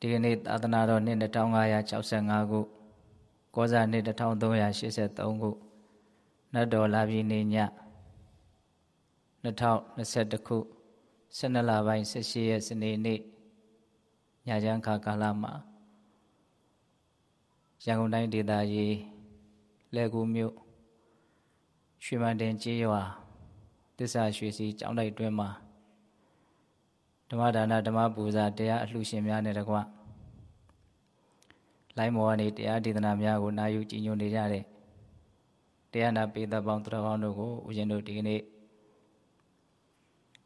ဒီကနေ့သာသနာတော်နှစ်2565ခုကောဇာနှစ်1383ခုနတ်တော်လာပြီနေည2021ခု12လပိုင်း18ရက်စနေနေ့ညချမ်းခါကာလမှာရန်ကုန်တိုင်းဒေသကြီးလဲကူမြို့ရွှေမန်တင်ကျေးရွာတစ္ဆာရွှေစီကျောင်းတိုက်တွင်မှာ ဓမ္မဒါနဓမ္မပူဇာတရားအလှရှင်များနဲ့တကွလိုင်းမော်ကနေတရားဒေသနာများကိုနာယူကြည်ညိုနေကြတဲ့တရားနာပေသက်ပေါင်းသူတော်ကောင်းတို့ကိုဦးဇင်းတို့ဒီကနေ့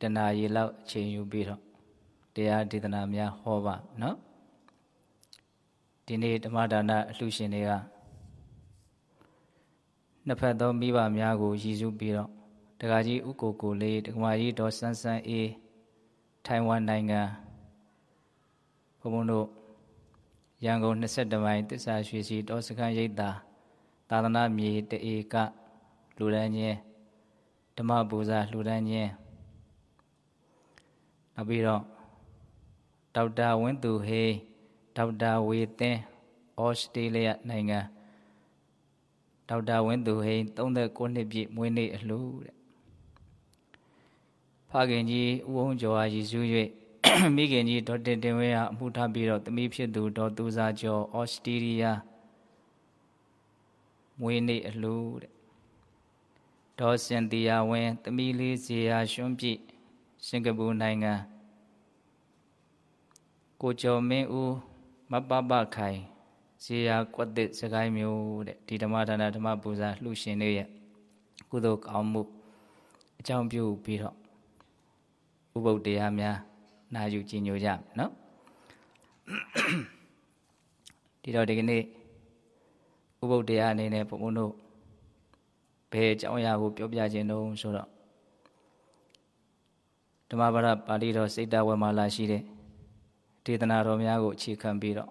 တဏှာရီလောက်အချိန်ယူပြီးတော့တရားဒေသနာများဟောပါနော်ဒီနေ့ဓမ္မဒါနအလှရှင်တွေကနှစ်ဖက်သောမိဘများကိုရည်စူးပြီးတော့တက္ကကြီးဥကိုကိုလေးတက္ကမကြီးဒေါ်ဆန်းဆန်းအေး ထိုင်ဝမ်နိုင်ငံဘုံဘုံတို့ရန်ကုန်22မိုင်တစ္ဆာရွှေစီတောစခန်းရိပ်သာသာသနာမြေတအေကလူဒန်းချင်းဓမ္မပူဇာလူဒန်းချင်းနောက်ပြီးတော့ဒေါက်တာဝင်းသူဟေးဒေါက်တာဝေသင်းဩစတြေးလျနိုင်ငံဒေါက်တာဝင်းသူဟိန်း39နှစ်ပြည့်မွေးနေ့အလှူတဲ့ ဖခင်ကြီးဦးအောင်ကျော်အားရည်စူး၍မိခင်ကြီးဒေါ်တင်တင်ဝင်းအားအမှုထားပြီးတော့သမီးဖြစ်သူဒေါ်သူစာကျော်ဩစတြေးလျမွေးနေ့အလှတဲ့ဒေါ်စင်တီယာဝင်းသမီးလေးဇေယျရွှွန်းပြည့်စင်ကာပူနိုင်ငံကိုကျော်မင်းဦးမပပခိုင်ဇေယျကွက်သစ်စကိုင်းမျိုးတဲ့ဒီဓမ္မဒါနဓမ္မပူဇာလှူရှင်တွေရဲ့ကုသိုလ်ကောင်းမှုအကြောင်းပြုပြီးတော့ ဥပုပ်တရားများနာယူကြည်ညိုကြနော်ဒီတော့ဒီကနေ့ဥပုပ်တရားအနေနဲ့ဘုံဘုံတို့ဘယ်အကြောင်းအရာကိုပြောပြခြင်းတုံးဆိုတော့ဓမ္မပဒပါဠိတော်စိတ်တဝေမာလာရှိတဲ့ဒေသနာတော်များကိုအခြေခံပြီးတော့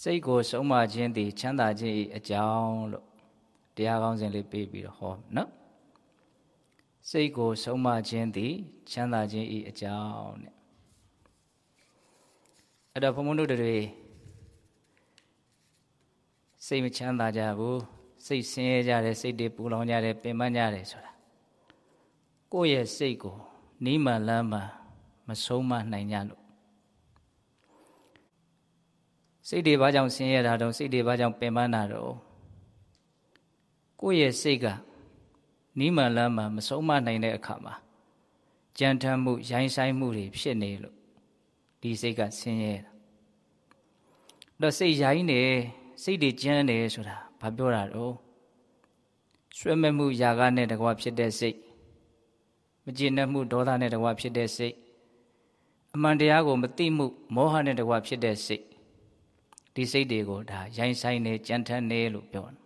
စိတ်ကိုဆုံးမခြင်းသည်ချမ်းသာခြင်း၏အကြောင်းလို့တရားကောင်းစဉ်လေးပေးပြီးတော့ဟောနော် စိတ်ကိုဆုံးမခြင်းသည်ချမ်းသာခြင်း၏အကြောင်းတဲ့အဲ့တော့ဘုံဘုံတို့တွေစိတ်မချမ်းသာကြဘူးစိတ်ဆင်းရဲကြတယ်စိတ်တွေပူလောင်ကြတယ်ပင်ပန်းကြတယ်ဆိုတာကိုယ့်ရဲ့စိတ်ကိုနီးမှန်လမ်းမှမဆုံးမနိုင်ကြလို့စိတ်တွေဘာကြောင့်ဆင်းရဲတာတော့စိတ်တွေဘာကြောင့်ပင်ပန်းတာတော့ကိုယ့်ရဲ့စိတ်က နီးမှန်လမ်းမှမဆုံးမနိုင်တဲ့အခါမှာကြံထမ်းမှုရိုင်းဆိုင်မှုတွေဖြစ်နေလို့ဒီစိတ်ကဆင်းရဲတာတော့စိတ်ရိုင်းနေစိတ်တွေကြမ်းနေဆိုတာဘာပြောတာတော့ဆွဲမဲ့မှုຢာကနဲ့တကွာဖြစ်တဲ့စိတ်မကျေနပ်မှုဒေါသနဲ့တကွာဖြစ်တဲ့စိတ်အမှန်တရားကိုမသိမှုမောဟနဲ့တကွာဖြစ်တဲ့စိတ်ဒီစိတ်တွေကိုဒါရိုင်းဆိုင်နေကြမ်းထမ်းနေလို့ပြောတယ်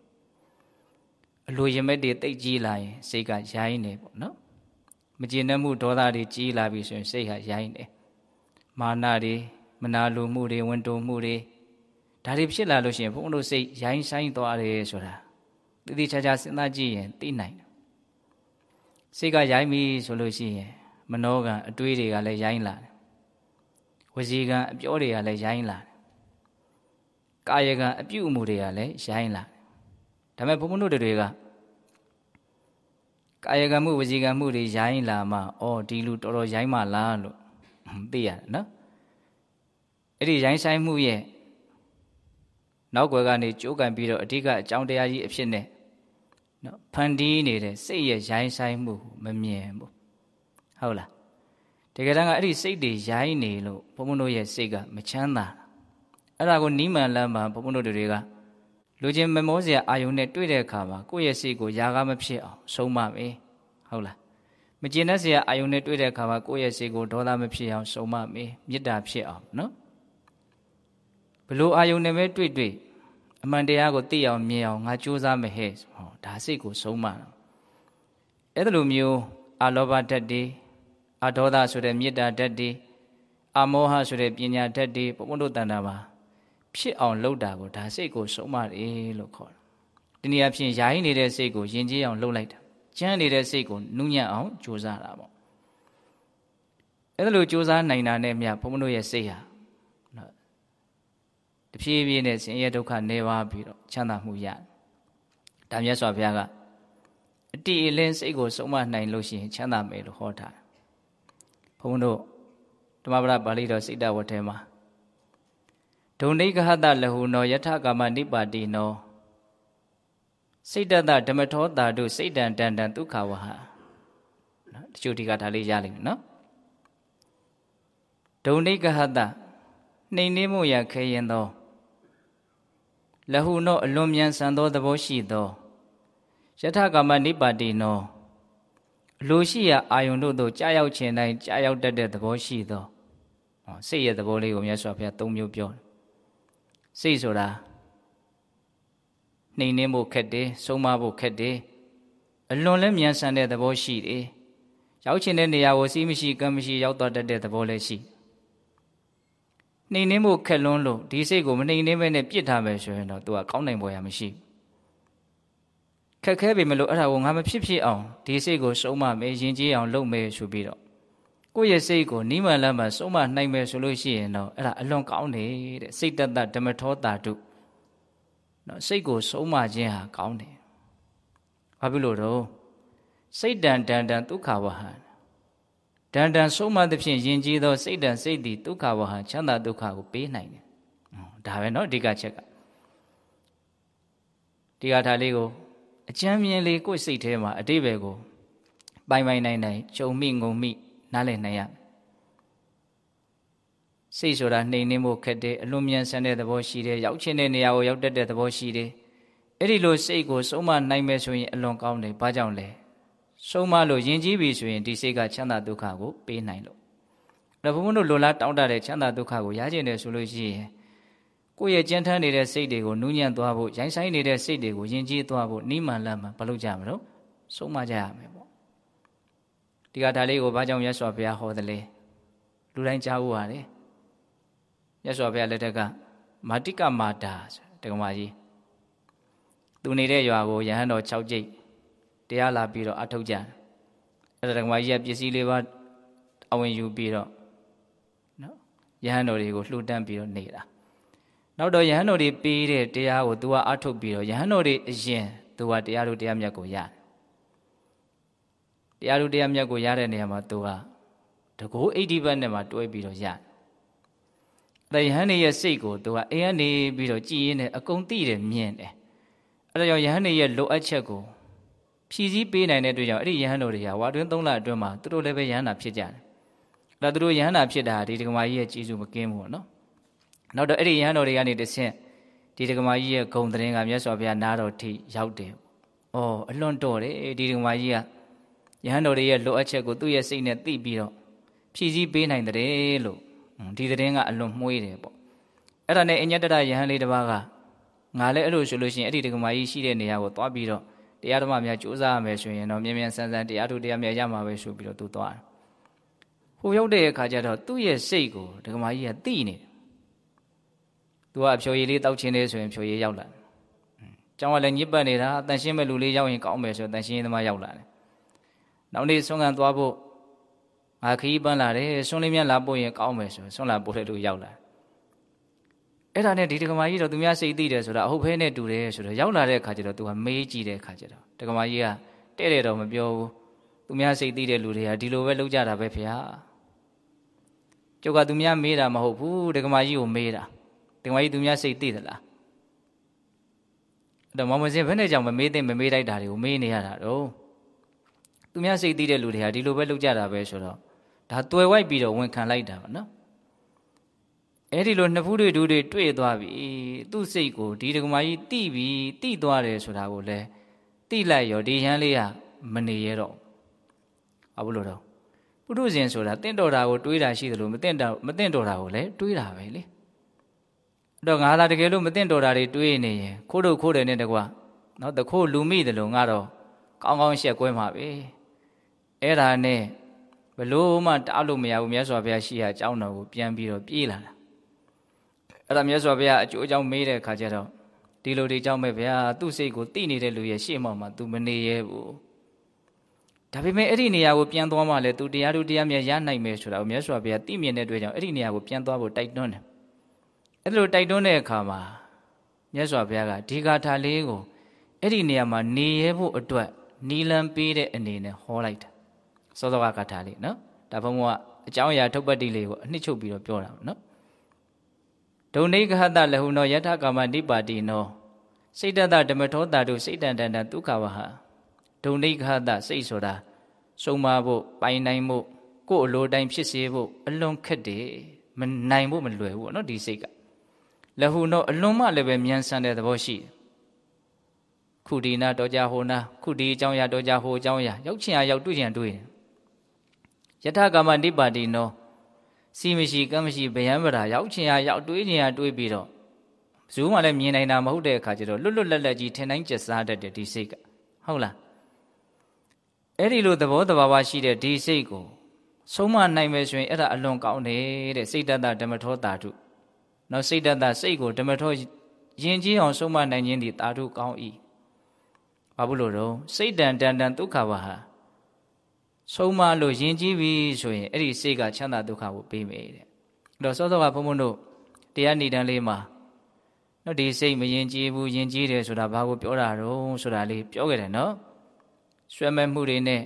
အလိုရမဲ့တွေတိတ်ကြီးလာရင်စိတ်ကရိုင်းနေပေါ့နော်မကျေနပ်မှုဒေါသတွေကြီးလာပြီဆိုရင်စိတ်ကရိုင်းနေမာနတွေမနာလိုမှုတွေဝန်တိုမှုတွေဒါတွေဖြစ်လာလို့ရှိရင်ဘုန်းတို့စိတ်ရိုင်းဆိုင်သွားတယ်ဆိုတာတတိချာချာစဉ်းစားကြည့်ရင်သိနိုင်တယ်စိတ်ကရိုင်းပြီဆိုလို့ရှိရင်မနောကံအတွေးတွေကလည်းရိုင်းလာတယ်ဝစီကံအပြောတွေကလည်းရိုင်းလာတယ်ကာယကံအပြုအမူတွေကလည်းရိုင်းလာတယ် ဒါပေမဲ့ဘုံဘုံတို့တွေကကာယကံမှုဝစီကံမှုတွေရိုင်းလာမှအော်ဒီလူတော်တော်ရိုင်းမှလားလို့သိရတယ်နော်အဲ့ဒီရိုင်းဆိုင်မှုရဲ့နောက်ွယ်ကနေကြိုးကန်ပြီးတော့အဓိကအကြောင်းတရားကြီးအဖြစ်နဲ့နော်ဖန်တီးနေတဲ့စိတ်ရဲ့ရိုင်းဆိုင်မှုမမြင်ဘူးဟုတ်လားတကယ်တမ်းကအဲ့ဒီစိတ်တွေရိုင်းနေလို့ဘုံဘုံတို့ရဲ့စိတ်ကမချမ်းသာအဲ့ဒါကိုနီးမှန်လမ်းမှာဘုံဘုံတို့တွေက လူချင်းမမောစရာအာယုန်နဲ့တွေ့တဲ့အခါမှာကိုယ့်ရဲ့စိတ်ကိုຢာကားမဖြစ်အောင်ဆုံးမမယ်ဟုတ်လားမကျင်တဲ့စရာအာယုန်နဲ့တွေ့တဲ့အခါမှာကိုယ့်ရဲ့စိတ်ကိုဒေါသမဖြစ်အောင်ဆုံးမမယ်မေတ္တာဖြစ်အောင်နော်ဘလို့အာယုန်နဲ့ပဲတွေ့တွေ့အမှန်တရားကိုသိအောင်မြင်အောင်ငါကြိုးစားမယ်ဟဲ့ဟောဒါစိတ်ကိုဆုံးမတာအဲ့ဒါလိုမျိုးအာလောဘဓာတ်တွေအာဒေါသဆိုတဲ့မေတ္တာဓာတ်တွေအာမောဟဆိုတဲ့ပညာဓာတ်တွေဘုံဘုံတို့တန်တာပါ ဖြစ်အောင်လုပ်တာကိုဒါစိတ်ကိုဆုံးမတယ်လို့ခေါ်တယ်။ဒီနေရာဖြင့်ယာယီနေတဲ့စိတ်ကိုယဉ်ကျေးအောင်လုပ်လိုက်တာ။ကျမ်းနေတဲ့စိတ်ကိုနုညံ့အောင်ကြိုးစားတာပေါ့။အဲ့ဒါလိုကြိုးစားနိုင်တာနဲ့မြဘုံဘုံတို့ရဲ့စိတ်ဟာဖြည်းဖြည်းနဲ့ဆင်းရဲဒုက္ခနေပါပြီးတော့ချမ်းသာမှုရတယ်ဒါမြတ်စွာဘုရားကအတိအလင်းစိတ်ကိုစုံမနိုင်လို့ရှိရင်ချမ်းသာမယ်လို့ဟောထားဘုန်းတို့ဓမ္မပဒပါဠိတော်စိတ်တဝတ်ထဲမှာ ဒုံဒိကဟတလဟုနောယထကာမနိပါတိနောစိတ်တတဓမ္မထောတာတုစိတ်တံတန်တံဒုက္ခဝဟနော်တချို့ဒီကဒါလေးရလိမ့်မယ်နော်ဒုံဒိကဟတနှိမ်နှင်းမှုရခဲရင်သောလဟုနောအလွန်မြန်ဆန်သောသဘောရှိသောယထကာမနိပါတိနောအလိုရှိရာအာယုန်တို့သို့ကြာရောက်ခြင်းတိုင်းကြာရောက်တတ်တဲ့သဘောရှိသောစိတ်ရဲ့သဘောလေးကိုမြတ်စွာဘုရား၃မျိုးပြောတယ် စိတ်ဆိုတာနှိမ်နှင်းဖို့ခက်တယ်ဆုံးမဖို့ခက်တယ်အလွန်လည်းမြန်ဆန်တဲ့သဘောရှိတယ်ရောက်ချင်တဲ့နေရာကိုစီးမရှိကမ်းမရှိရောက်တော့တတ်တဲ့သဘောလည်းရှိနှိမ်နှင်းဖို့ခက်လွန်းလို့ဒီစိတ်ကိုမနှိမ်နှင်းဘဲနဲ့ပြစ်ထားမယ်ဆိုရင်တော့သူကကောင်းနိုင်ပေါ်ရမရှိခက်ခဲပြီမလို့အဲ့ဒါကိုငါမဖြစ်ဖြစ်အောင်ဒီစိတ်ကိုစုံမမယ်ယဉ်ကျေးအောင်လုပ်မယ်ဆိုပြီးတော့ ကိုယ့်ရဲ့စိတ်ကိုနိမန်လမ်းမှာစုံမနိုင်မယ်ဆိုလို့ရှိရင်တော့အဲ့ဒါအလွန်ကောင်းတယ်တဲ့စိတ်တတဓမ္မထောတာတုနော်စိတ်ကိုစုံမခြင်းဟာကောင်းတယ်ဘာဖြစ်လို့တော့စိတ်တန်တန်တန်ဒုက္ခဝဟံတန်တန်ဆုံးမသဖြင့်ယဉ်ကျေးသောစိတ်တန်စိတ်သည်ဒုက္ခဝဟံချမ်းသာဒုက္ခကိုပေးနိုင်တယ်ဒါပဲเนาะအဓိကချက်ကဒီကထာလေးကိုအကျမ်းမြင်လေးကိုယ်စိတ်ထဲမှာအတိဘယ်ကိုပိုင်ပိုင်နိုင်နိုင်ကြုံမိငုံမိ နားလည်နိုင်ရစိတ်ဆိုတာနှိမ်နှင်းဖို့ခက်တယ်အလွန်မြန်ဆန်တဲ့သဘောရှိတယ်ရောက်ချင်တဲ့နေရာကိုရောက်တတ်တဲ့သဘောရှိတယ်အဲ့ဒီလိုစိတ်ကိုဆုံးမနိုင်မယ်ဆိုရင်အလွန်ကောင်းတယ်ဘာကြောင့်လဲဆုံးမလို့ယဉ်ကျေးပြီဆိုရင်ဒီစိတ်ကချမ်းသာဒုက္ခကိုပေးနိုင်လို့ဒါဘုန်းဘုန်းတို့လိုလားတောင်းတတဲ့ချမ်းသာဒုက္ခကိုရကျင်တယ်ဆိုလို့ရှိရင်ကိုယ့်ရဲ့ကြမ်းထမ်းနေတဲ့စိတ်တွေကိုနူးညံ့သွားဖို့ရိုင်းဆိုင်နေတဲ့စိတ်တွေကိုယဉ်ကျေးသွားဖို့နိမန်လမ်းမှာမလုပ်ကြမလို့ဆုံးမကြရမယ်ပေါ့ ဒီကဒါလေးကိုဘာကြောင့်မြတ်စွာဘုရားဟောသလဲလူတိုင်းကြားဖို့ရတယ်မြတ်စွာဘုရားလက်ထက်ကမာတိကမာတာတက္ကမကြီးသူနေတဲ့ရွာကိုယဟန်တော်6ကြိတ်တရားလာပြီးတော့အထုတ်ကြအဲ့ဒါတက္ကမကြီးကပစ္စည်းလေးပါအဝင်ယူပြီးတော့နော်ယဟန်တော်တွေကိုလှူဒန်းပြီးတော့နေတာနောက်တော့ယဟန်တော်တွေပေးတဲ့တရားကို तू ကအထုတ်ပြီးတော့ယဟန်တော်တွေအရင် तू ကတရားတို့တရားမြတ်ကိုရတယ် တရားတို့တရားမြတ်ကိုရတဲ့နေရာမှာ तू ကတကူအိဋ္ဌိပတ်နဲ့မှတွဲပြီးတော့ရတယ်။အဲယဟန်နေရဲ့စိတ်ကို तू ကအိမ်ကနေပြီးတော့ကြည်ရင်းနဲ့အကုန်သိတယ်မြင်တယ်။အဲဒါကြောင့်ယဟန်နေရဲ့လိုအပ်ချက်ကိုဖြည့်ဆည်းပေးနိုင်တဲ့အတွက်ကြောင့်အဲ့ဒီယဟန်တော်တွေကဝါတွင်း၃လအတွင်းမှာသူတို့လည်းပဲယဟန်နာဖြစ်ကြတယ်။အဲဒါသူတို့ယဟန်နာဖြစ်တာဒီဒကမာကြီးရဲ့ကြီးစုမကင်းဘူးပေါ့နော်။နောက်တော့အဲ့ဒီယဟန်တော်တွေကနေတဆင့်ဒီဒကမာကြီးရဲ့ဂုံတရင်ကမြတ်စွာဘုရားနားတော်ထိရောက်တယ်။အော်အလွန်တော်တယ်ဒီဒကမာကြီးက ယဟန်တော်တွေရဲ့လိုအပ်ချက်ကိုသူ့ရဲ့စိတ်နဲ့သိပြီးတော့ဖြည့်ဆည်းပေးနိုင်တယ်လို့ဒီသတင်းကအလွန်မှုေးတယ်ပေါ့။အဲ့ဒါနဲ့အညတရယဟန်လေးတစ်ပါးကငါလည်းအဲ့လိုဆိုလို့ရှိရင်အဲ့ဒီဒကမာကြီးရှိတဲ့နေရာကိုသွားပြီးတော့တရားဓမ္မများကြိုးစားရမယ်ဆိုရင်တော့မြန်မြန်ဆန်းဆန်းတရားထုတရားမြတ်ရမှာပဲဆိုပြီးတော့သူသွားတယ်။ဟိုရောက်တဲ့အခါကျတော့သူ့ရဲ့စိတ်ကိုဒကမာကြီးကသိနေတယ်သူကအဖြိုရည်လေးတောက်ချင်းလေးဆိုရင်ဖြိုရည်ရောက်လာကျောင်းကလည်းညစ်ပတ်နေတာအတန်ရှင်းမဲ့လူလေးရောက်ရင်ကောင်းမယ်ဆိုတန်ရှင်းသမားရောက်လာတယ် နောက်နေ့ဆွမ်းကန်သွားဖို့ငါခီးပန်းလာတယ်ဆွမ်းလေးမြတ်လာပို့ရင်ကောင်းမယ်ဆိုဆွမ်းလာပို့တဲ့လူရောက်လာအဲ့ဒါနဲ့ဒီတက္ကမကြီးတော့သူများစိတ်သိတယ်ဆိုတာအဟုတ်ဖဲနဲ့တူတယ်ဆိုတော့ရောက်လာတဲ့အခါကျတော့သူကမေးကြည့်တဲ့အခါကျတော့တက္ကမကြီးကတဲ့တယ်တော့မပြောဘူးသူများစိတ်သိတဲ့လူတွေကဒီလိုပဲလုပ်ကြတာပဲဖေဟာကျုပ်ကသူများမေးတာမဟုတ်ဘူးတက္ကမကြီးကိုမေးတာတင်ဝါကြီးသူများစိတ်သိသလားအဲ့တော့မောင်မစင်ဘယ်နဲ့ကြောင့်မမေးသိမမေးလိုက်တာတွေကိုမေးနေရတာတော့ သူများစိတ်သိတဲ့လူတွေဟာဒီလိုပဲလုပ်ကြတာပဲဆိုတော့ဒါတွယ်ဝိုက်ပြီးတော့ဝန်ခံလိုက်တာပါနော်အဲ့ဒီလိုနှစ်ဖူးတွေဒူးတွေတွေ့သွားပြီသူ့စိတ်ကိုဒီဒကမာကြီးတိပြီတိသွားတယ်ဆိုတာကိုလည်းတိလိုက်ရောဒီရန်လေးကမနေရတော့ဘာလို့တော့ပုထုဇဉ်ဆိုတာတင့်တော်တာကိုတွေးတာရှိတယ်လို့မတင့်တော်မတင့်တော်တာကိုလည်းတွေးတာပဲလေတော့ငါလာတကယ်လို့မသိတော်တာတွေတွေးနေရင်ခိုးတို့ခိုးတယ်နဲ့တကွာနော်တခိုးလူမိတယ်လို့ငါတော့ကောင်းကောင်းရှက်ကွဲမှာပဲ အဲ့ဒါနဲ့ဘလို့မှတားလို့မရဘူးမြတ်စွာဘုရားရှိရာအကြောင်းတော်ကိုပြန်ပြီးတော့ပြေးလာတာအဲ့ဒါမြတ်စွာဘုရားအကျိုးအကြောင်းမေးတဲ့အခါကျတော့ဒီလိုဒီကြောင့်ပဲဗျာသူ့စိတ်ကိုတိနေတဲ့လူရဲ့ရှေ့မှောက်မှာ तू မနေရဲဘူးဒါပေမဲ့အဲ့ဒီနေရာကိုပြန်သွားမှလည်း तू တရားသူတရားမြတ်ရနိုင်မယ်ဆိုတာကိုမြတ်စွာဘုရားသိမြင်တဲ့အတွက်ကြောင့်အဲ့ဒီနေရာကိုပြန်သွားဖို့တိုက်တွန်းတယ်အဲ့လိုတိုက်တွန်းတဲ့အခါမှာမြတ်စွာဘုရားကဒီဂါထာလေးကိုအဲ့ဒီနေရာမှာနေရဖို့အတွက်နီလန်ပေးတဲ့အနေနဲ့ဟောလိုက်တာ စောစောကဂါထာလေးနော်ဒါဘုံကအကြောင်းအရာထုတ်ပတ်တိလေးကိုအနှစ်ချုပ်ပြီးတော့ပြောတာနော်ဒုံနေကဟတလဟုနောယထကာမနိပါတိနောစိတ်တတဓမ္မထောတာတို့စိတ်တန်တန်တဒုက္ခဝဟဒုံနေကဟတစိတ်ဆိုတာစုံမဖို့ပိုင်နိုင်ဖို့ကိုယ်အလိုတိုင်းဖြစ်စေဖို့အလွန်ခက်တယ်မနိုင်ဖို့မလွယ်ဘူးပေါ့နော်ဒီစိတ်ကလဟုနောအလွန်မှလည်းပဲမြန်ဆန်တဲ့သဘောရှိတယ်ခုဒီနာတော်ကြဟိုနာခုဒီအကြောင်းအရာတော်ကြဟိုအကြောင်းအရာရောက်ချင်ရရောက်တွေ့ချင်တွေ့တယ် ယထကာမနိပါတိနောစီမရှိကမ်းမရှိဗယံပရာရောက်ချင်ရရောက်တွေးချင်ရတွေးပြီးတော့ဘယ်သူမှလည်းမြင်နိုင်တာမဟုတ်တဲ့အခါကျတော့လွတ်လွတ်လပ်လပ်ကြီးထင်တိုင်းကျက်စားတတ်တဲ့ဒီစိတ်ကဟုတ်လားအဲ့ဒီလိုသဘောတဘာဝရှိတဲ့ဒီစိတ်ကိုဆုံးမနိုင်မယ်ဆိုရင်အဲ့ဒါအလွန်ကောင်းတယ်တဲ့စိတ်တတဓမ္မထောတာတုနော်စိတ်တတစိတ်ကိုဓမ္မထောယဉ်ကျေးအောင်ဆုံးမနိုင်ခြင်းဒီတာတုကောင်း၏ဘာဘူးလို့တော့စိတ်တန်တန်တန်ဒုက္ခဝဟာ ဆုံးမလို့ယဉ်ကျေးပြီဆိုရင်အဲ့ဒီစိတ်ကချမ်းသာဒုက္ခကိုပေးမယ်တဲ့အဲ့တော့စောစောကဘုံဘုံတို့တရားဏိဒံလေးမှာနော်ဒီစိတ်မယဉ်ကျေးဘူးယဉ်ကျေးတယ်ဆိုတာဘာကိုပြောတာတော့ဆိုတာလေးပြောခဲ့တယ်နော်ဆွဲမဲ့မှုတွေနဲ့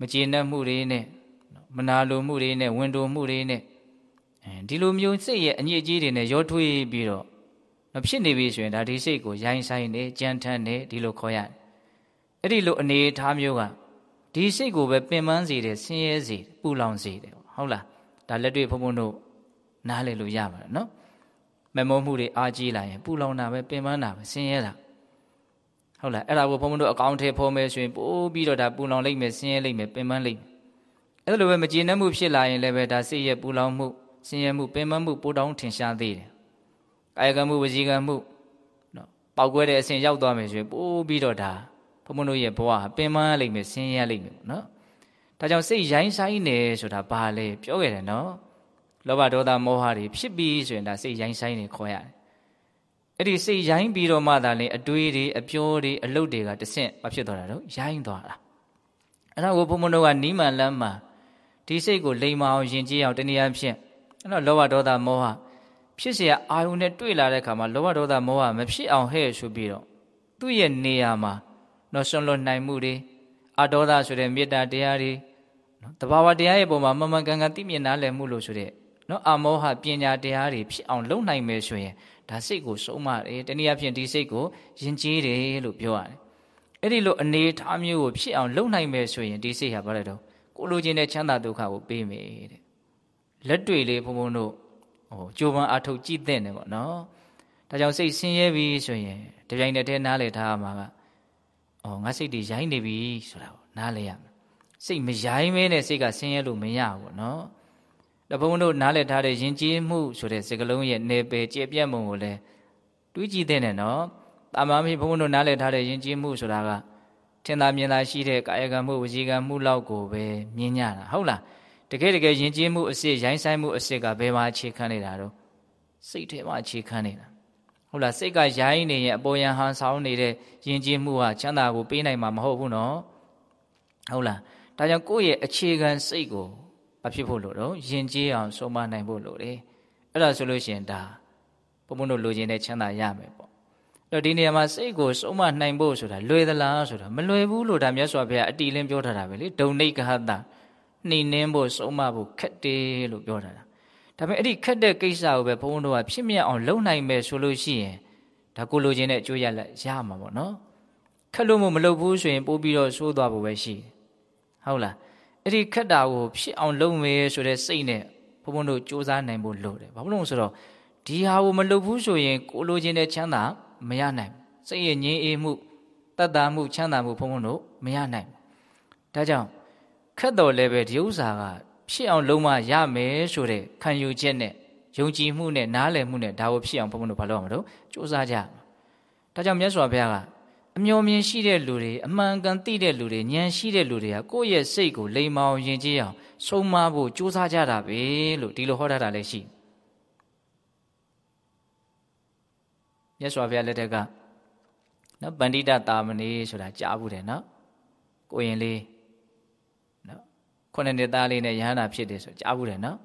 မကျေနပ်မှုတွေနဲ့မနာလိုမှုတွေနဲ့ဝင်တိုမှုတွေနဲ့အဲဒီလိုမျိုးစိတ်ရဲ့အညစ်အကြေးတွေနဲ့ရောထွေးပြီးတော့မဖြစ်နေပြီဆိုရင်ဒါဒီစိတ်ကိုရိုင်းဆိုင်နေကြမ်းထမ်းနေဒီလိုခေါ်ရတယ်အဲ့ဒီလိုအနေအထားမျိုးက ဒီစိတ်ကိုပဲပင်ပန်းစေတယ်ဆင်းရဲစေပူလောင်စေတယ်ဟုတ်လားဒါလက်တွေ့ဘုံဘုံတို့နားလည်လို့ရပါတယ်နော်မမောမှုတွေအားကြီးလာရင်ပူလောင်တာပဲပင်ပန်းတာပဲဆင်းရဲတာဟုတ်လားအဲ့ဒါကိုဘုံဘုံတို့အကောင့်ထဲဖော်မယ်ဆိုရင်ပိုးပြီးတော့ဒါပူလောင်လိမ့်မယ်ဆင်းရဲလိမ့်မယ်ပင်ပန်းလိမ့်မယ်အဲ့လိုပဲမကျေနပ်မှုဖြစ်လာရင်လည်းပဲဒါစိတ်ရဲ့ပူလောင်မှုဆင်းရဲမှုပင်ပန်းမှုပိုတောင်းထင်ရှားသေးတယ်ကာယကံမှုဝစီကံမှုနော်ပောက်ကွဲတဲ့အဆင့်ရောက်သွားမယ်ဆိုရင်ပိုးပြီးတော့ဒါ ဘုံဘုံတို့ရဲ့ဘဝဟာပင်ပန်းလိမ့်မယ်ဆင်းရဲလိမ့်မယ်နော်ဒါကြောင့်စိတ်ရိုင်းဆိုင်နေဆိုတာဘာလဲပြောခဲ့တယ်နော်လောဘဒေါသမောဟတွေဖြစ်ပြီးဆိုရင်ဒါစိတ်ရိုင်းဆိုင်နေခေါ်ရတယ်အဲ့ဒီစိတ်ရိုင်းပြီးတော့မှသာလေအတွေးတွေအပြောတွေအလုပ်တွေကတဆင့်မဖြစ်သွားတာတော့ရိုင်းသွားတာအဲ့ဒါကိုဘုံဘုံတို့ကနီးမှန်လမ်းမှာဒီစိတ်ကိုလိမ်မအောင်ယဉ်ကျေးအောင်တနည်းအားဖြင့်အဲ့တော့လောဘဒေါသမောဟဖြစ်เสียအာယုန်နဲ့တွေ့လာတဲ့အခါမှာလောဘဒေါသမောဟမဖြစ်အောင်ဟဲ့ဆိုပြီးတော့သူ့ရဲ့နေရာမှာ နော်ဆွန့်လွတ်နိုင်မှုတွေအဒေါသဆိုတဲ့မေတ္တာတရားတွေနော်တဘာဝတရားရဲ့ပုံမှာမမှန်ကန်ကန်သိမြင်နားလည်မှုလို့ဆိုတဲ့နော်အမောဟပညာတရားတွေဖြစ်အောင်လုပ်နိုင်မယ်ဆိုရင်ဒါစိတ်ကိုဆုံးမတယ်တနည်းအားဖြင့်ဒီစိတ်ကိုယဉ်ကျေးတယ်လို့ပြောရတယ်အဲ့ဒီလိုအနေထားမျိုးကိုဖြစ်အောင်လုပ်နိုင်မယ်ဆိုရင်ဒီစိတ်ဟာဘာလဲတော့ကိုလိုချင်တဲ့ချမ်းသာဒုက္ခကိုပေးမယ်တဲ့လက်တွေ့လေးဘုံဘုံတို့ဟိုကြိုးပမ်းအထုတ်ကြည့်တဲ့နေပေါ့နော်ဒါကြောင့်စိတ်ဆင်းရဲပြီဆိုရင်တပြိုင်တည်းနားလေထားမှာက အော်ငါစိတ်တွေရိုင်းနေပြီဆိုတာကိုနားလေရမယ်စိတ်မရိုင်းမဲနဲ့စိတ်ကဆင်းရဲလို့မရဘူးပေါ့နော်တဘုံတို့နားလေထားတဲ့ယဉ်ကျေးမှုဆိုတဲ့စကလုံးရဲ့နေပယ်ကျေပြတ်မှုကိုလည်းတွေးကြည့်တဲ့နဲ့နော်တာမမိဘုံတို့နားလေထားတဲ့ယဉ်ကျေးမှုဆိုတာကထင်သာမြင်သာရှိတဲ့ကာယကံမှုဝစီကံမှုလောက်ကိုပဲမြင်ကြတာဟုတ်လားတကယ်တကယ်ယဉ်ကျေးမှုအစစ်ရိုင်းဆိုင်မှုအစစ်ကဘယ်မှာအခြေခံနေတာတော့စိတ်ထဲမှာအခြေခံနေတာ ဟုတ်လားစိတ်ကရိုင်းနေရင်အပေါ်ယံဟန်ဆောင်နေတဲ့ယဉ်ကျေးမှုဟာချမ်းသာကိုပေးနိုင်မှာမဟုတ်ဘူးနော်ဟုတ်လားဒါကြောင့်ကိုယ့်ရဲ့အခြေခံစိတ်ကိုမဖြစ်ဖို့လို့တော့ယဉ်ကျေးအောင်ဆုံးမနိုင်ဖို့လိုတယ်အဲ့ဒါဆိုလို့ရှိရင်ဒါဘုံဘုံတို့လိုချင်တဲ့ချမ်းသာရမယ်ပေါ့အဲ့တော့ဒီနေရာမှာစိတ်ကိုဆုံးမနိုင်ဖို့ဆိုတာလွယ်သလားဆိုတာမလွယ်ဘူးလို့ဒါမြတ်စွာဘုရားအတီလင်းပြောထားတာပဲလေဒုံနိကဟတနှိမ်နှင်းဖို့ဆုံးမဖို့ခက်တယ်လို့ပြောထားတာ ဒါပေမဲ့အဲ့ဒီခက်တဲ့ကိစ္စကိုပဲဘုန်းဘုန်းတို့ကဖြစ်မြတ်အောင်လုပ်နိုင်မယ်ဆိုလို့ရှိရင်ဒါကိုလိုချင်တဲ့အကျိုးရလရမှာပေါ့နော်ခက်လို့မလုပ်ဘူးဆိုရင်ပို့ပြီးတော့ဆိုးသွားဖို့ပဲရှိတယ်ဟုတ်လားအဲ့ဒီခက်တာကိုဖြစ်အောင်လုပ်မယ်ဆိုတဲ့စိတ်နဲ့ဘုန်းဘုန်းတို့စူးစမ်းနိုင်ဖို့လိုတယ်ဘာလို့လဲဆိုတော့ဒီဟာကိုမလုပ်ဘူးဆိုရင်ကိုလိုချင်တဲ့ချမ်းသာမရနိုင်စိတ်ရဲ့ငြိမ်းအေးမှုတတ်တာမှုချမ်းသာမှုဘုန်းဘုန်းတို့မရနိုင်ဒါကြောင့်ခက်တော်လည်းပဲဒီဥစ္စာက ဖြစ်အောင်လုံးမရမယ်ဆိုတဲ့ခံယူချက်နဲ့ယုံကြည်မှုနဲ့နားလည်မှုနဲ့ဒါကိုဖြစ်အောင်ဘုန်းဘုန်းတို့ဘာလုပ်ရမလို့စူးစမ်းကြဒါကြောင့်မြတ်စွာဘုရားကအမျော်မြင်ရှိတဲ့လူတွေအမှန်ကန်သိတဲ့လူတွေဉာဏ်ရှိတဲ့လူတွေကကိုယ့်ရဲ့စိတ်ကိုလိမ်မောင်ယဉ်ကျေးအောင်ဆုံးမဖို့ကြိုးစားကြတာပဲလို့ဒီလိုဟောထားတာလည်းရှိမြတ်စွာဘုရားလက်ထက်ကနော်ပန္တိတတာမဏေဆိုတာကြားဘူးတယ်နော်ကိုရင်လေး ခုနှစ်နှစ်သားလေးနဲ့ယဟန္တာဖြစ်တယ်ဆိုကြားဘူးတယ်နော်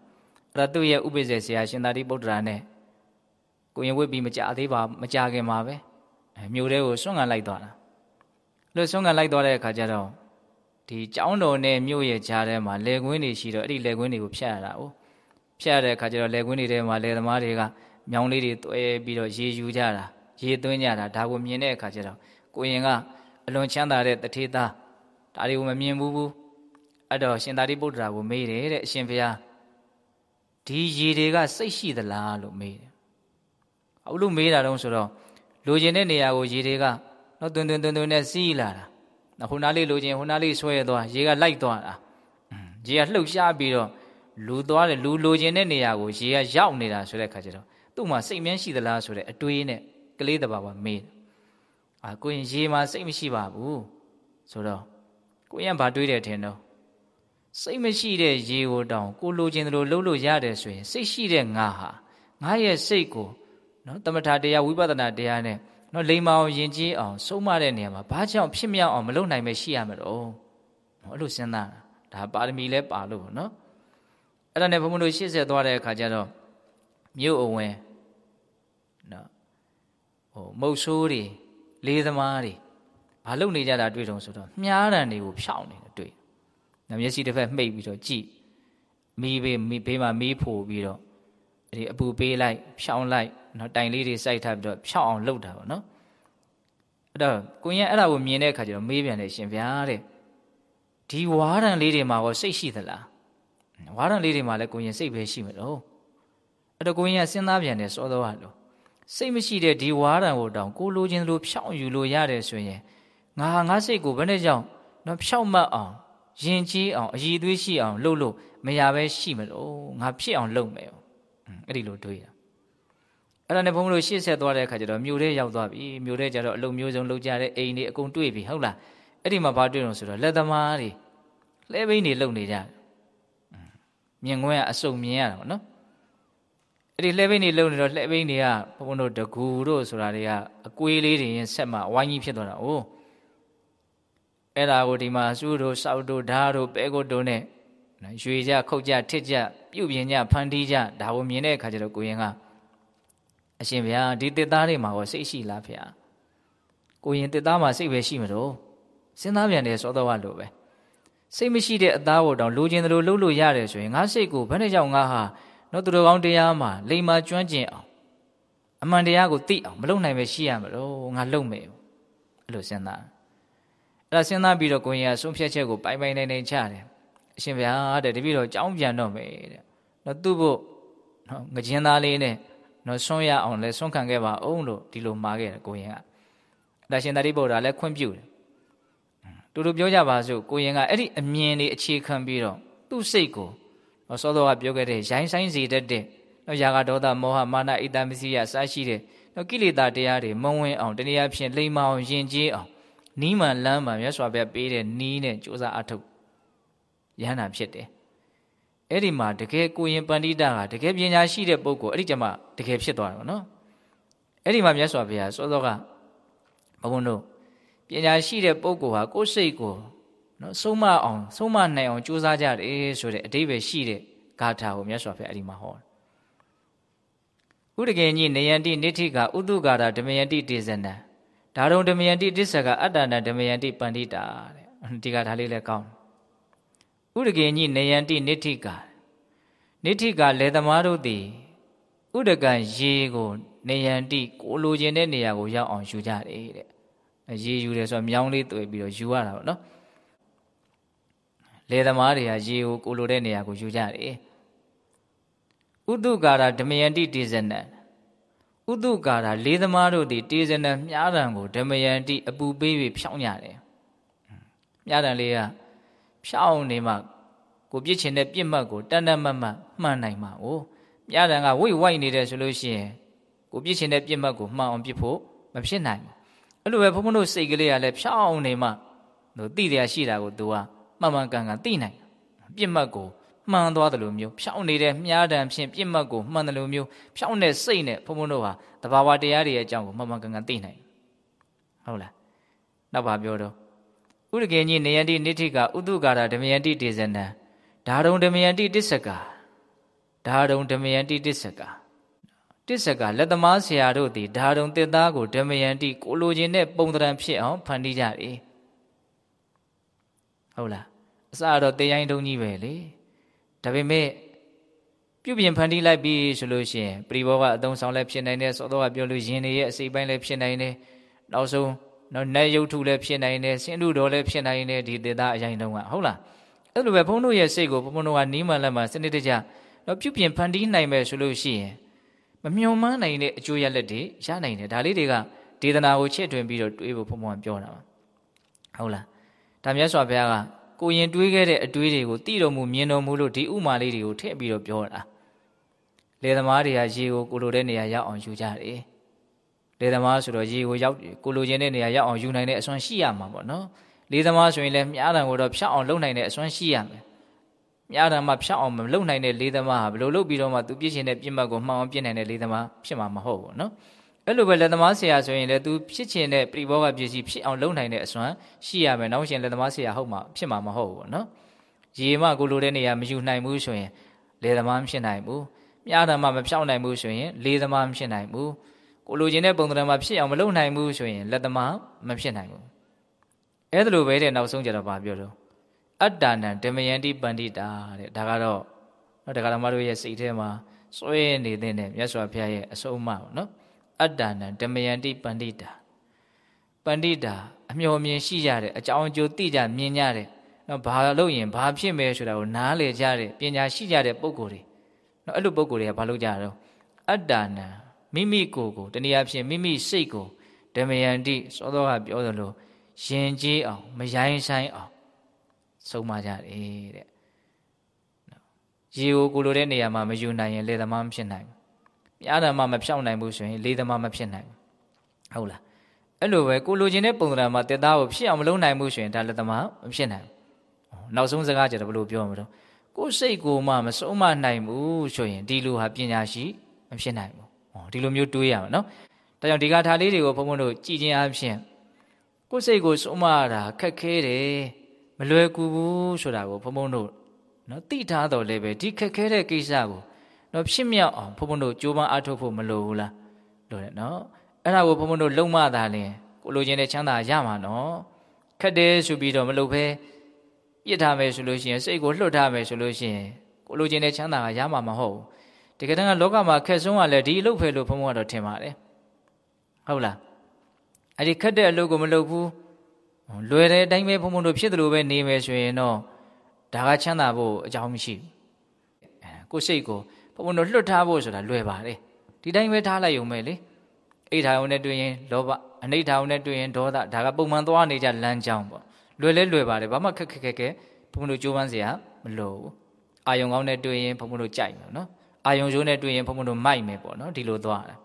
အဲ့ဒါသူ့ရဲ့ဥပိ္ပဇေဆရာရှင်သာတိပုတ္တရာနဲ့ကိုရင်ဝစ်ပြီးမကြသေးပါမကြခင်မှာပဲအဲမြို့ထဲကိုဆွန့်ကန်လိုက်သွားတာလို့ဆွန့်ကန်လိုက်သွားတဲ့အခါကျတော့ဒီကျောင်းတော်နဲ့မြို့ရဲ့ကြားထဲမှာလယ်ကွင်းတွေရှိတော့အဲ့ဒီလယ်ကွင်းတွေကိုဖျက်ရတာ哦ဖျက်ရတဲ့အခါကျတော့လယ်ကွင်းတွေထဲမှာလယ်သမားတွေကမြောင်းလေးတွေတွဲပြီးတော့ရေယူကြတာရေသွင်းကြတာဒါကိုမြင်တဲ့အခါကျတော့ကိုရင်ကအလွန်ချမ်းသာတဲ့တထေသားဒါတွေကိုမမြင်ဘူးဘူး အဲ့တော့ရှင်သာရိပုတ္တရာကိုမေးတယ်တဲ့အရှင်ဘုရားဒီရေတွေကစိတ်ရှိသလားလို့မေးတယ်။ဟုတ်လို့မေးတာတော့ဆိုတော့လိုချင်တဲ့နေရာကိုရေတွေကနော်တွင်တွင်တွင်တွင်နဲ့စီးလာတာ။နော်ဟိုနားလေးလိုချင်ဟိုနားလေးဆွဲသွားရေကလိုက်သွားတာ။ရေကလှုပ်ရှားပြီးတော့လူသွားတယ်လူလိုချင်တဲ့နေရာကိုရေကရောက်နေတာဆိုတဲ့ခါကျတော့သူ့မှာစိတ်မြန်းရှိသလားဆိုတဲ့အတွေးနဲ့ကလေးတဘာဝမေးတယ်။အာကိုရင်ရေမှာစိတ်မရှိပါဘူးဆိုတော့ကိုရင်ဘာတွေးတယ်ထင်တော့ စိတ်မရှိတဲ့ရေကိုတောင်ကိုလိုချင်တယ်လို့လှုပ်လို့ရတယ်ဆိုရင်စိတ်ရှိတဲ့ငါဟာငါရဲ့စိတ်ကိုနော်တမထာတရားဝိပဿနာတရားနဲ့နော်လိမ္မာအောင်ယဉ်ကျေးအောင်ဆုံးမတဲ့နေရာမှာဘာကြောင့်ဖြစ်မြောက်အောင်မလုပ်နိုင်မဲရှိရမလို့နော်အဲ့လိုစဉ်းစားတာဒါပါရမီလဲပါလို့နော်အဲ့ဒါနဲ့ဘုံဘုံတို့ရှေ့ဆက်သွားတဲ့အခါကျတော့မြို့အဝင်နော်ဟိုမုတ်ဆိုးတွေလေးသမားတွေဘာလုပ်နေကြတာတွေ့တော့ဆိုတော့မြားတံတွေကိုဖြောင်းနေတယ်တွေ့။ မျက်စိတစ်ဖက်မှိတ်ပြီးတော့ကြည့်မီးဘေးမီးဘေးမှာမီးဖို့ပြီးတော့ဒီအပူပေးလိုက်ဖြောင်းလိုက်နော်တိုင်လေးတွေစိုက်ထားပြီးတော့ဖြောင်းအောင်လုပ်တာပေါ့နော်။အဲ့တော့ကိုရင်အဲ့ဒါကိုမြင်တဲ့အခါကျတော့မေးပြန်တယ်ရှင်ဗျာတဲ့။ဒီဝါရံလေးတွေမှာရောစိတ်ရှိသလား။ဝါရံလေးတွေမှာလည်းကိုရင်စိတ်ပဲရှိမှာတော့။အဲ့တော့ကိုရင်ကစဉ်းစားပြန်တယ်စောတော့လို့စိတ်မရှိတဲ့ဒီဝါရံကိုတောင်ကိုလိုချင်လို့ဖြောင်းယူလို့ရတယ်ဆိုရင်ငါငါစိတ်ကိုဘယ်နဲ့ကြောင့်နော်ဖြောက်မှတ်အောင် ရင်ကြီးအောင်အည်သွေးရှိအောင်လှုပ်လို့မရပဲရှိမလို့ငါဖြစ်အောင်လုပ်မယ်အဲ့ဒီလိုတွေးတာအဲ့ဒါနဲ့ဘုန်းဘုလို့ရှေ့ဆက်သွားတဲ့အခါကျတော့မြို့ထဲရောက်သွားပြီမြို့ထဲကျတော့အလုံမျိုးစုံလှုပ်ကြတဲ့အိမ်တွေအကုန်တွေ့ပြီဟုတ်လားအဲ့ဒီမှာဘာတွေ့လို့ဆိုတော့လက်သမားတွေလှဲဘိန်းတွေလှုပ်နေကြတယ်မြင်ကွင်းကအစုံမြင်ရတာပေါ့နော်အဲ့ဒီလှဲဘိန်းတွေလှုပ်နေတော့လှဲဘိန်းတွေကဘုန်းဘုတို့တကူတို့ဆိုတာတွေကအကွေးလေးတွေရင်ဆက်မှဝိုင်းကြီးဖြစ်သွားတာ哦 အဲ့ဒါကိုဒီမှာစူးတို့စောက်တို့ဓာတ်တို့ပဲကုတ်တို့နဲ့ရွှေကြခုတ်ကြထစ်ကြပြုတ်ပြင်းကြဖန်တီးကြဒါကိုမြင်တဲ့အခါကျတော့ကိုရင်ကအရှင်ဘုရားဒီတစ်သားတွေမှာဟောစိတ်ရှိလားဖေ။ကိုရင်တစ်သားမှာစိတ်ပဲရှိမလို့စဉ်းစားပြန်တယ်စောတော့လို့ပဲစိတ်မရှိတဲ့အသားကိုတောင်လိုချင်တယ်လို့လှုပ်လို့ရတယ်ဆိုရင်ငါစိတ်ကိုဘယ်နဲ့ကြောင့်ငါဟာတော့သူတော်ကောင်းတရားမှာလိမ္မာကျွမ်းကျင်အောင်အမှန်တရားကိုသိအောင်မလုပ်နိုင်ပဲရှိရမလို့ငါလုပ်မယ်အဲ့လိုစဉ်းစား အဲ့ဒါစဉ်းစားပြီးတော့ကိုရင်ကဆုံးဖြတ်ချက်ကိုပိုင်ပိုင်နိုင်နိုင်ချတယ်အရှင်ဗျာတဲ့တပည့်တော်ကြောင်းပြန်တော့မယ်တဲ့နော်သူ့ဖို့နော်ငကြင်းသားလေးနဲ့နော်ဆွန့်ရအောင်လဲဆွန့်ခံခဲ့ပါအောင်လို့ဒီလိုမှာခဲ့တယ်ကိုရင်ကဒါရှင်သာရိပုတ္တရာလည်းခွင့်ပြုတယ်တူတူပြောကြပါစို့ကိုရင်ကအဲ့ဒီအမြင်လေးအခြေခံပြီးတော့သူ့စိတ်ကိုနော်စောစောကပြောခဲ့တဲ့ရိုင်းဆိုင်စေတတ်တဲ့နော်ယာဂဒေါသမောဟမာနဣတမစီယစရှိတဲ့နော်ကိလေသာတရားတွေမဝင်အောင်တနည်းအားဖြင့်လိမ္မာအောင်ယဉ်ကျေးအောင် နီးမှန်လမ်းမှန်မြတ်စွာဘုရားပေးတဲ့နီးနဲ့ကြိုးစားအထုတ်ရဟန္တာဖြစ်တယ်အဲ့ဒီမှာတကယ်ကိုရင်ပန္တိတာကတကယ်ပညာရှိတဲ့ပုဂ္ဂိုလ်အဲ့ဒီကျမှတကယ်ဖြစ်သွားတယ်ဗောနော်အဲ့ဒီမှာမြတ်စွာဘုရားစောစောကဘုန်းဘုန်းတို့ပညာရှိတဲ့ပုဂ္ဂိုလ်ဟာကိုယ်စိတ်ကိုနော်ဆုံးမအောင်ဆုံးမနိုင်အောင်ကြိုးစားကြတယ်ဆိုတဲ့အတိပ္ပယ်ရှိတဲ့ဂါထာကိုမြတ်စွာဘုရားအဲ့ဒီမှာဟောဥဒကေညိနယန္တိနိဋ္ဌိကဥတုကာရဓမယန္တိတေဇနံ ဒါရုံဓမယန္တိတစ္ဆကအတ္တနာဓမယန္တိပန္တိတာတဲ့ဒီကဒါလေးလည်းကောင်းဥဒကေညိနေယန္တိနိဋ္ဌိကာနိဋ္ဌိကာလေသမားတို့သည်ဥဒကံရေကိုနေယန္တိကိုလိုချင်တဲ့နေရာကိုရောက်အောင်ယူကြတယ်တဲ့ရေယူတယ်ဆိုတော့မြောင်းလေးတွေ့ပြီးတော့ယူရတာပေါ့နော်လေသမားတွေကရေကိုကိုလိုတဲ့နေရာကိုယူကြတယ်ဥဒုကာရဓမယန္တိတေဇနံ ဥတုကာတာလေးသမားတို့သည်တေဇနမြားတံကိုဓမယန္တိအပူပေးပြီးဖြောင်းရတယ်မြားတံလေးကဖြောင်းနေမှကိုပြစ်ချင်တဲ့ပြစ်မှတ်ကိုတန်တန်မတ်မတ်မှန်နိုင်မှာ哦မြားတံကဝိတ်ဝိုက်နေတယ်ဆိုလို့ရှိရင်ကိုပြစ်ချင်တဲ့ပြစ်မှတ်ကိုမှန်အောင်ပြစ်ဖို့မဖြစ်နိုင်ဘူးအဲ့လိုပဲဘုန်းဘုန်းတို့စိတ်ကလေးကလည်းဖြောင်းနေမှတို့သိတရားရှိတာကို तू ကမှန်မှန်ကန်ကန်သိနိုင်ပြစ်မှတ်ကို မှန်သွားတယ်လို့မျိုးဖြောင်းနေတဲ့မြားတံဖြင့်ပြစ်မှတ်ကိုမှန်တယ်လို့မျိုးဖြောင်းတဲ့စိတ်နဲ့ဘုံဘုံတို့ဟာတဘာဝတရားတွေရဲ့အကြောင်းကိုမှန်မှန်ကန်ကန်သိနိုင်ဟုတ်လားနောက်ပါပြောတော့ဥရကေကြီးနေယန္တိနိဋ္ဌိကဥတုကာရဓမယန္တိတေဇနံဓာရုံဓမယန္တိတစ္ဆကာဓာရုံဓမယန္တိတစ္ဆကာဓတစ္ဆကလက်သမားဆရာတို့သည်ဓာတုံတစ်သားကိုဓမယန္တိကိုလိုချင်တဲ့ပုံတံဖြစ်အောင်ဖန်တီးကြတယ်ဟုတ်လားအစတော့တေးရိုင်းတုံးကြီးပဲလေ ဒါပေမဲ့ပြုပြင်ဖန်တီးလိုက်ပြီဆိုလို့ရှိရင်ပရိဘောကအသုံးဆောင်လည်းဖြစ်နိုင်တယ်စောတော့ကပြောလို့ရင်တွေရဲ့အစိပ်ပိုင်းလည်းဖြစ်နိုင်တယ်နောက်ဆုံးနော်နတ်ရုပ်ထုလည်းဖြစ်နိုင်တယ်စင်တုတော်လည်းဖြစ်နိုင်တယ်ဒီတေသားအရင်တုန်းကဟုတ်လားအဲ့လိုပဲဘုန်းတို့ရဲ့စိတ်ကိုဘုန်းတို့ကနီးမှလက်မှစနစ်တကျနော်ပြုပြင်ဖန်တီးနိုင်မယ်ဆိုလို့ရှိရင်မမျှော်မှန်းနိုင်တဲ့အကျိုးရလက်တွေရနိုင်တယ်ဒါလေးတွေကဒေသနာကိုချဲ့ထွင်ပြီးတော့တွေးဖို့ဘုန်းဘုန်းပြောတာပါဟုတ်လားဒါမြတ်စွာဘုရားက ကိုရင်တွေးခဲ့တဲ့အတွေးတွေကိုသိတော်မူမြင်တော်မူလို့ဒီဥမာလေးတွေကိုထည့်ပြီးတော့ပြောတာလေသမားတွေကရေကိုကိုလိုတဲ့နေရာရောက်အောင်ယူကြတယ်လေသမားဆိုတော့ရေကိုရောက်ကိုလိုချင်တဲ့နေရာရောက်အောင်ယူနိုင်တဲ့အစွမ်းရှိရမှာပေါ့နော်လေသမားဆိုရင်လည်းမြားတံကိုတော့ဖြတ်အောင်လုပ်နိုင်တဲ့အစွမ်းရှိရမယ်မြားတံမှာဖြတ်အောင်မလုပ်နိုင်တဲ့လေသမားဟာဘယ်လိုလုပ်ပြီးတော့မှသူပြည့်ရှင်တဲ့ပြစ်မှတ်ကိုမှောင်အောင်ပြစ်နိုင်တဲ့လေသမားဖြစ်မှာမဟုတ်ဘူးနော် အဲ့လိုပဲလက်သမားဆရာဆိုရင်လည်းသူဖြစ်ချင်တဲ့ပြိဘောကပစ္စည်းဖြစ်အောင်လုပ်နိုင်တဲ့အစွမ်းရှိရမယ်နောက်ရှင်လက်သမားဆရာဟုတ်မှာဖြစ်မှာမဟုတ်ဘူးနော်ရေမှကိုလိုတဲ့နေရာမယူနိုင်ဘူးဆိုရင်လေသမားမဖြစ်နိုင်ဘူးမြားတံမှာမဖြောက်နိုင်ဘူးဆိုရင်လေသမားမဖြစ်နိုင်ဘူးကိုလိုချင်တဲ့ပုံသဏ္ဍာန်မှာဖြစ်အောင်မလုပ်နိုင်ဘူးဆိုရင်လက်သမားမဖြစ်နိုင်ဘူးအဲ့ဒါလိုပဲတဲ့နောက်ဆုံးကြတော့ဗာပြောတော့အတ္တနံဓမယန္တိပန္တိတာတဲ့ဒါကတော့နော်တရားဓမ္မတို့ရဲ့စိတ်ထဲမှာစွဲနေတဲ့မြတ်စွာဘုရားရဲ့အဆုံးအမပေါ့နော် အတ္တနံဓမယန္တိပန္တိတာပန္တိတာအမျှော်မြင်ရှိကြတယ်အကြောင်းအကျိုးသိကြမြင်ကြတယ်နော်ဘာလို့ရင်ဘာဖြစ်မယ်ဆိုတာကိုနားလည်ကြတယ်ပညာရှိကြတဲ့ပုံကိုယ်တွေနော်အဲ့လိုပုံကိုယ်တွေကဘာလုပ်ကြတော့အတ္တနံမိမိကိုယ်ကိုတနည်းအားဖြင့်မိမိစိတ်ကိုဓမယန္တိစောသောကပြောသလိုရင်ကြီးအောင်မရိုင်းဆိုင်အောင်ဆုံးမကြတယ်တဲ့ရေကိုကိုလိုတဲ့နေရာမှာမယူနိုင်ရင်လေသမားမဖြစ်နိုင်ဘူး မြားဓမ္မမဖြောင်းနိုင်ဘူးဆိုရင်လေသမားမဖြစ်နိုင်ဘူးဟုတ်လားအဲ့လိုပဲကိုလိုချင်တဲ့ပုံစံမှာတက်သားကိုဖြစ်အောင်မလုပ်နိုင်ဘူးဆိုရင်ဒါလက်သမားမဖြစ်နိုင်ဘူးနောက်ဆုံးစကားကြတော့ဘယ်လိုပြောမလို့ကိုစိတ်ကိုမှမဆုံးမနိုင်ဘူးဆိုရင်ဒီလိုဟာပညာရှိမဖြစ်နိုင်ဘူးဒီလိုမျိုးတွေးရမှာနော်ဒါကြောင့်ဒီကထာလေးတွေကိုဘုန်းဘုန်းတို့ကြည်ခြင်းအဖြစ်ကိုယ်စိတ်ကိုစုံမရတာခက်ခဲတယ်မလွယ်ကူဘူးဆိုတာကိုဘုန်းဘုန်းတို့နော်သိထားတော်လည်းပဲဒီခက်ခဲတဲ့ကိစ္စကို နော်ဖြစ်မြောက်အောင်ဘုန်းဘုန်းတို့ကြိုးပမ်းအားထုတ်ဖို့မလိုဘူးလားလိုတယ်နော်အဲ့ဒါကိုဘုန်းဘုန်းတို့လုံမသာလင်ကိုလိုချင်တဲ့ချမ်းသာရမှာနော်ခက်တယ်ဆိုပြီးတော့မလုပ်ဘဲပြစ်ထားမယ်ဆိုလို့ရှိရင်စိတ်ကိုလွတ်ထားမယ်ဆိုလို့ရှိရင်ကိုလိုချင်တဲ့ချမ်းသာကရမှာမဟုတ်ဘူးတကယ်တမ်းကလောကမှာခက်ဆုံးကလည်းဒီအလုပ်ပဲလို့ဘုန်းဘုန်းကတော့ထင်ပါတယ်ဟုတ်လားအဲ့ဒီခက်တဲ့အလုပ်ကိုမလုပ်ဘူးလွယ်တဲ့အတိုင်းပဲဘုံဘုံတို့ဖြစ်တယ်လို့ပဲနေမယ်ဆိုရင်တော့ဒါကချမ်းသာဖို့အကြောင်းမရှိဘူးကိုစိတ်ကို ဘုံတို့လွတ်ထားဖို့ဆိုတာလွယ်ပါလေဒီတိုင်းပဲထားလိုက်ရုံပဲလေအိဋ္ဌာယုံနဲ့တွေ့ရင်လောဘအနိဋ္ဌာယုံနဲ့တွေ့ရင်ဒေါသဒါကပုံမှန်သွားနေကြလမ်းကြောင်းပေါ့လွယ်လဲလွယ်ပါတယ်ဘာမှခက်ခက်ခက်ခက်ဘုံတို့ကြိုးပမ်းစရာမလိုဘူးအာယုံကောင်းနဲ့တွေ့ရင်ဘုံတို့ကြိုက်မယ်နော်အာယုံရိုးနဲ့တွေ့ရင်ဘုံတို့မိုက်မယ်ပေါ့နော်ဒီလိုသွားတာ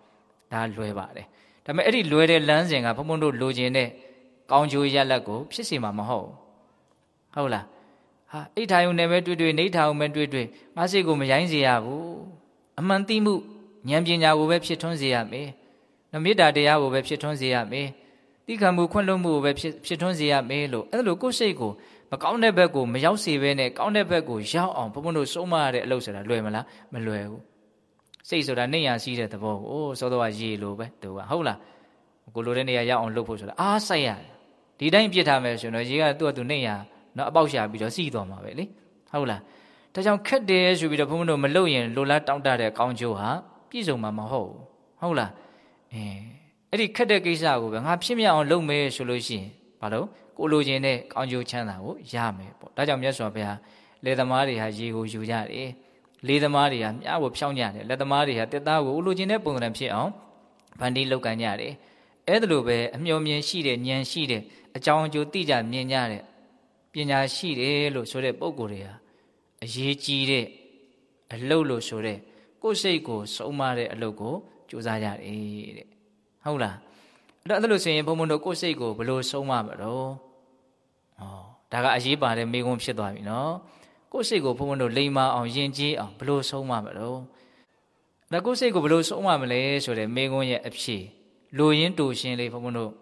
ဒါလွယ်ပါတယ်ဒါပေမဲ့အဲ့ဒီလွယ်တဲ့လမ်းစဉ်ကဘုံဘုံတို့လိုချင်တဲ့ကောင်းကျိုးရလက်ကိုဖြစ်စီမှာမဟုတ်ဘူးဟုတ်လား ဟာအိဋ္ဌာယုံနဲ့ပဲတွေ့တွေ့နေထာယုံပဲတွေ့တွေ့ငါစိတ်ကိုမရိုင်းစေရဘူးအမှန်သိမှုဉာဏ်ပညာကိုပဲဖြစ်ထွန်းစေရမယ်နမေတ္တာတရားကိုပဲဖြစ်ထွန်းစေရမယ်တိခံမှုခွင့်လွှတ်မှုကိုပဲဖြစ်ဖြစ်ထွန်းစေရမယ်လို့အဲ့လိုကိုယ်စိတ်ကိုမကောင်းတဲ့ဘက်ကိုမရောက်စေဘဲနဲ့ကောင်းတဲ့ဘက်ကိုရောက်အောင်ဘုံဘုံတို့စိုးမရတဲ့အလုပ်ဆိုတာလွယ်မလားမလွယ်ဘူးစိတ်ဆိုတာနေရရှိတဲ့သဘောကိုအိုးစောတော့ရေလိုပဲသူကဟုတ်လားကိုလိုတဲ့နေရာရောက်အောင်လုပ်ဖို့ဆိုတာအားစိုက်ရတယ်ဒီတိုင်းပြစ်ထားမယ်ဆိုရင်တော့ရေကသူ့အတူနေရ နော်အပေါက်ရှာပြီးတော့စီးသွားမှာပဲလေဟုတ်လားဒါကြောင့်ခက်တယ်ဆိုပြီးတော့ဘုံဘုံတို့မလုပ်ရင်လိုလားတောင့်တတဲ့ကောင်းကျိုးဟာပြည့်စုံမှာမဟုတ်ဘူးဟုတ်လားအဲအဲ့ဒီခက်တဲ့ကိစ္စကိုပဲငါဖြစ်မြောက်အောင်လုပ်မယ်ဆိုလို့ရှိရင်ဘာလို့ကိုလိုချင်တဲ့ကောင်းကျိုးချမ်းသာကိုရမယ်ပေါ့ဒါကြောင့်မြတ်စွာဘုရားလေသမားတွေဟာရေကိုယူကြတယ်လေသမားတွေဟာမြားကိုဖြောင်းကြတယ်လက်သမားတွေဟာတက်သားကိုလိုချင်တဲ့ပုံစံဖြစ်အောင်ဗန်ဒီလောက်ကန်ကြတယ်အဲ့ဒါလိုပဲအမျှော်မြင်ရှိတဲ့ဉာဏ်ရှိတဲ့အကြောင်းအကျိုးသိကြမြင်ကြတဲ့ ပညာရှိတယ်လို့ဆိုတဲ့ပုံကိုယ်တွေဟာအရေးကြီးတဲ့အလုတ်လို့ဆိုတဲ့ကိုယ်စိတ်ကိုစုံမတဲ့အလုတ်ကိုကြိုးစားကြတယ်တဲ့ဟုတ်လားအဲ့တော့အဲ့လိုဆိုရင်ဘုံဘုံတို့ကိုယ်စိတ်ကိုဘယ်လိုဆုံးမမလို့ဩဒါကအရေးပါတဲ့မိကုံးဖြစ်သွားပြီနော်ကိုယ်စိတ်ကိုဘုံဘုံတို့လိမ္မာအောင်ယဉ်ကျေးအောင်ဘယ်လိုဆုံးမမလို့ဒါကိုယ်စိတ်ကိုဘယ်လိုဆုံးမမလဲဆိုတဲ့မိကုံးရဲ့အဖြေလူရင်းတူရှင်လေးဘုံဘုံတို့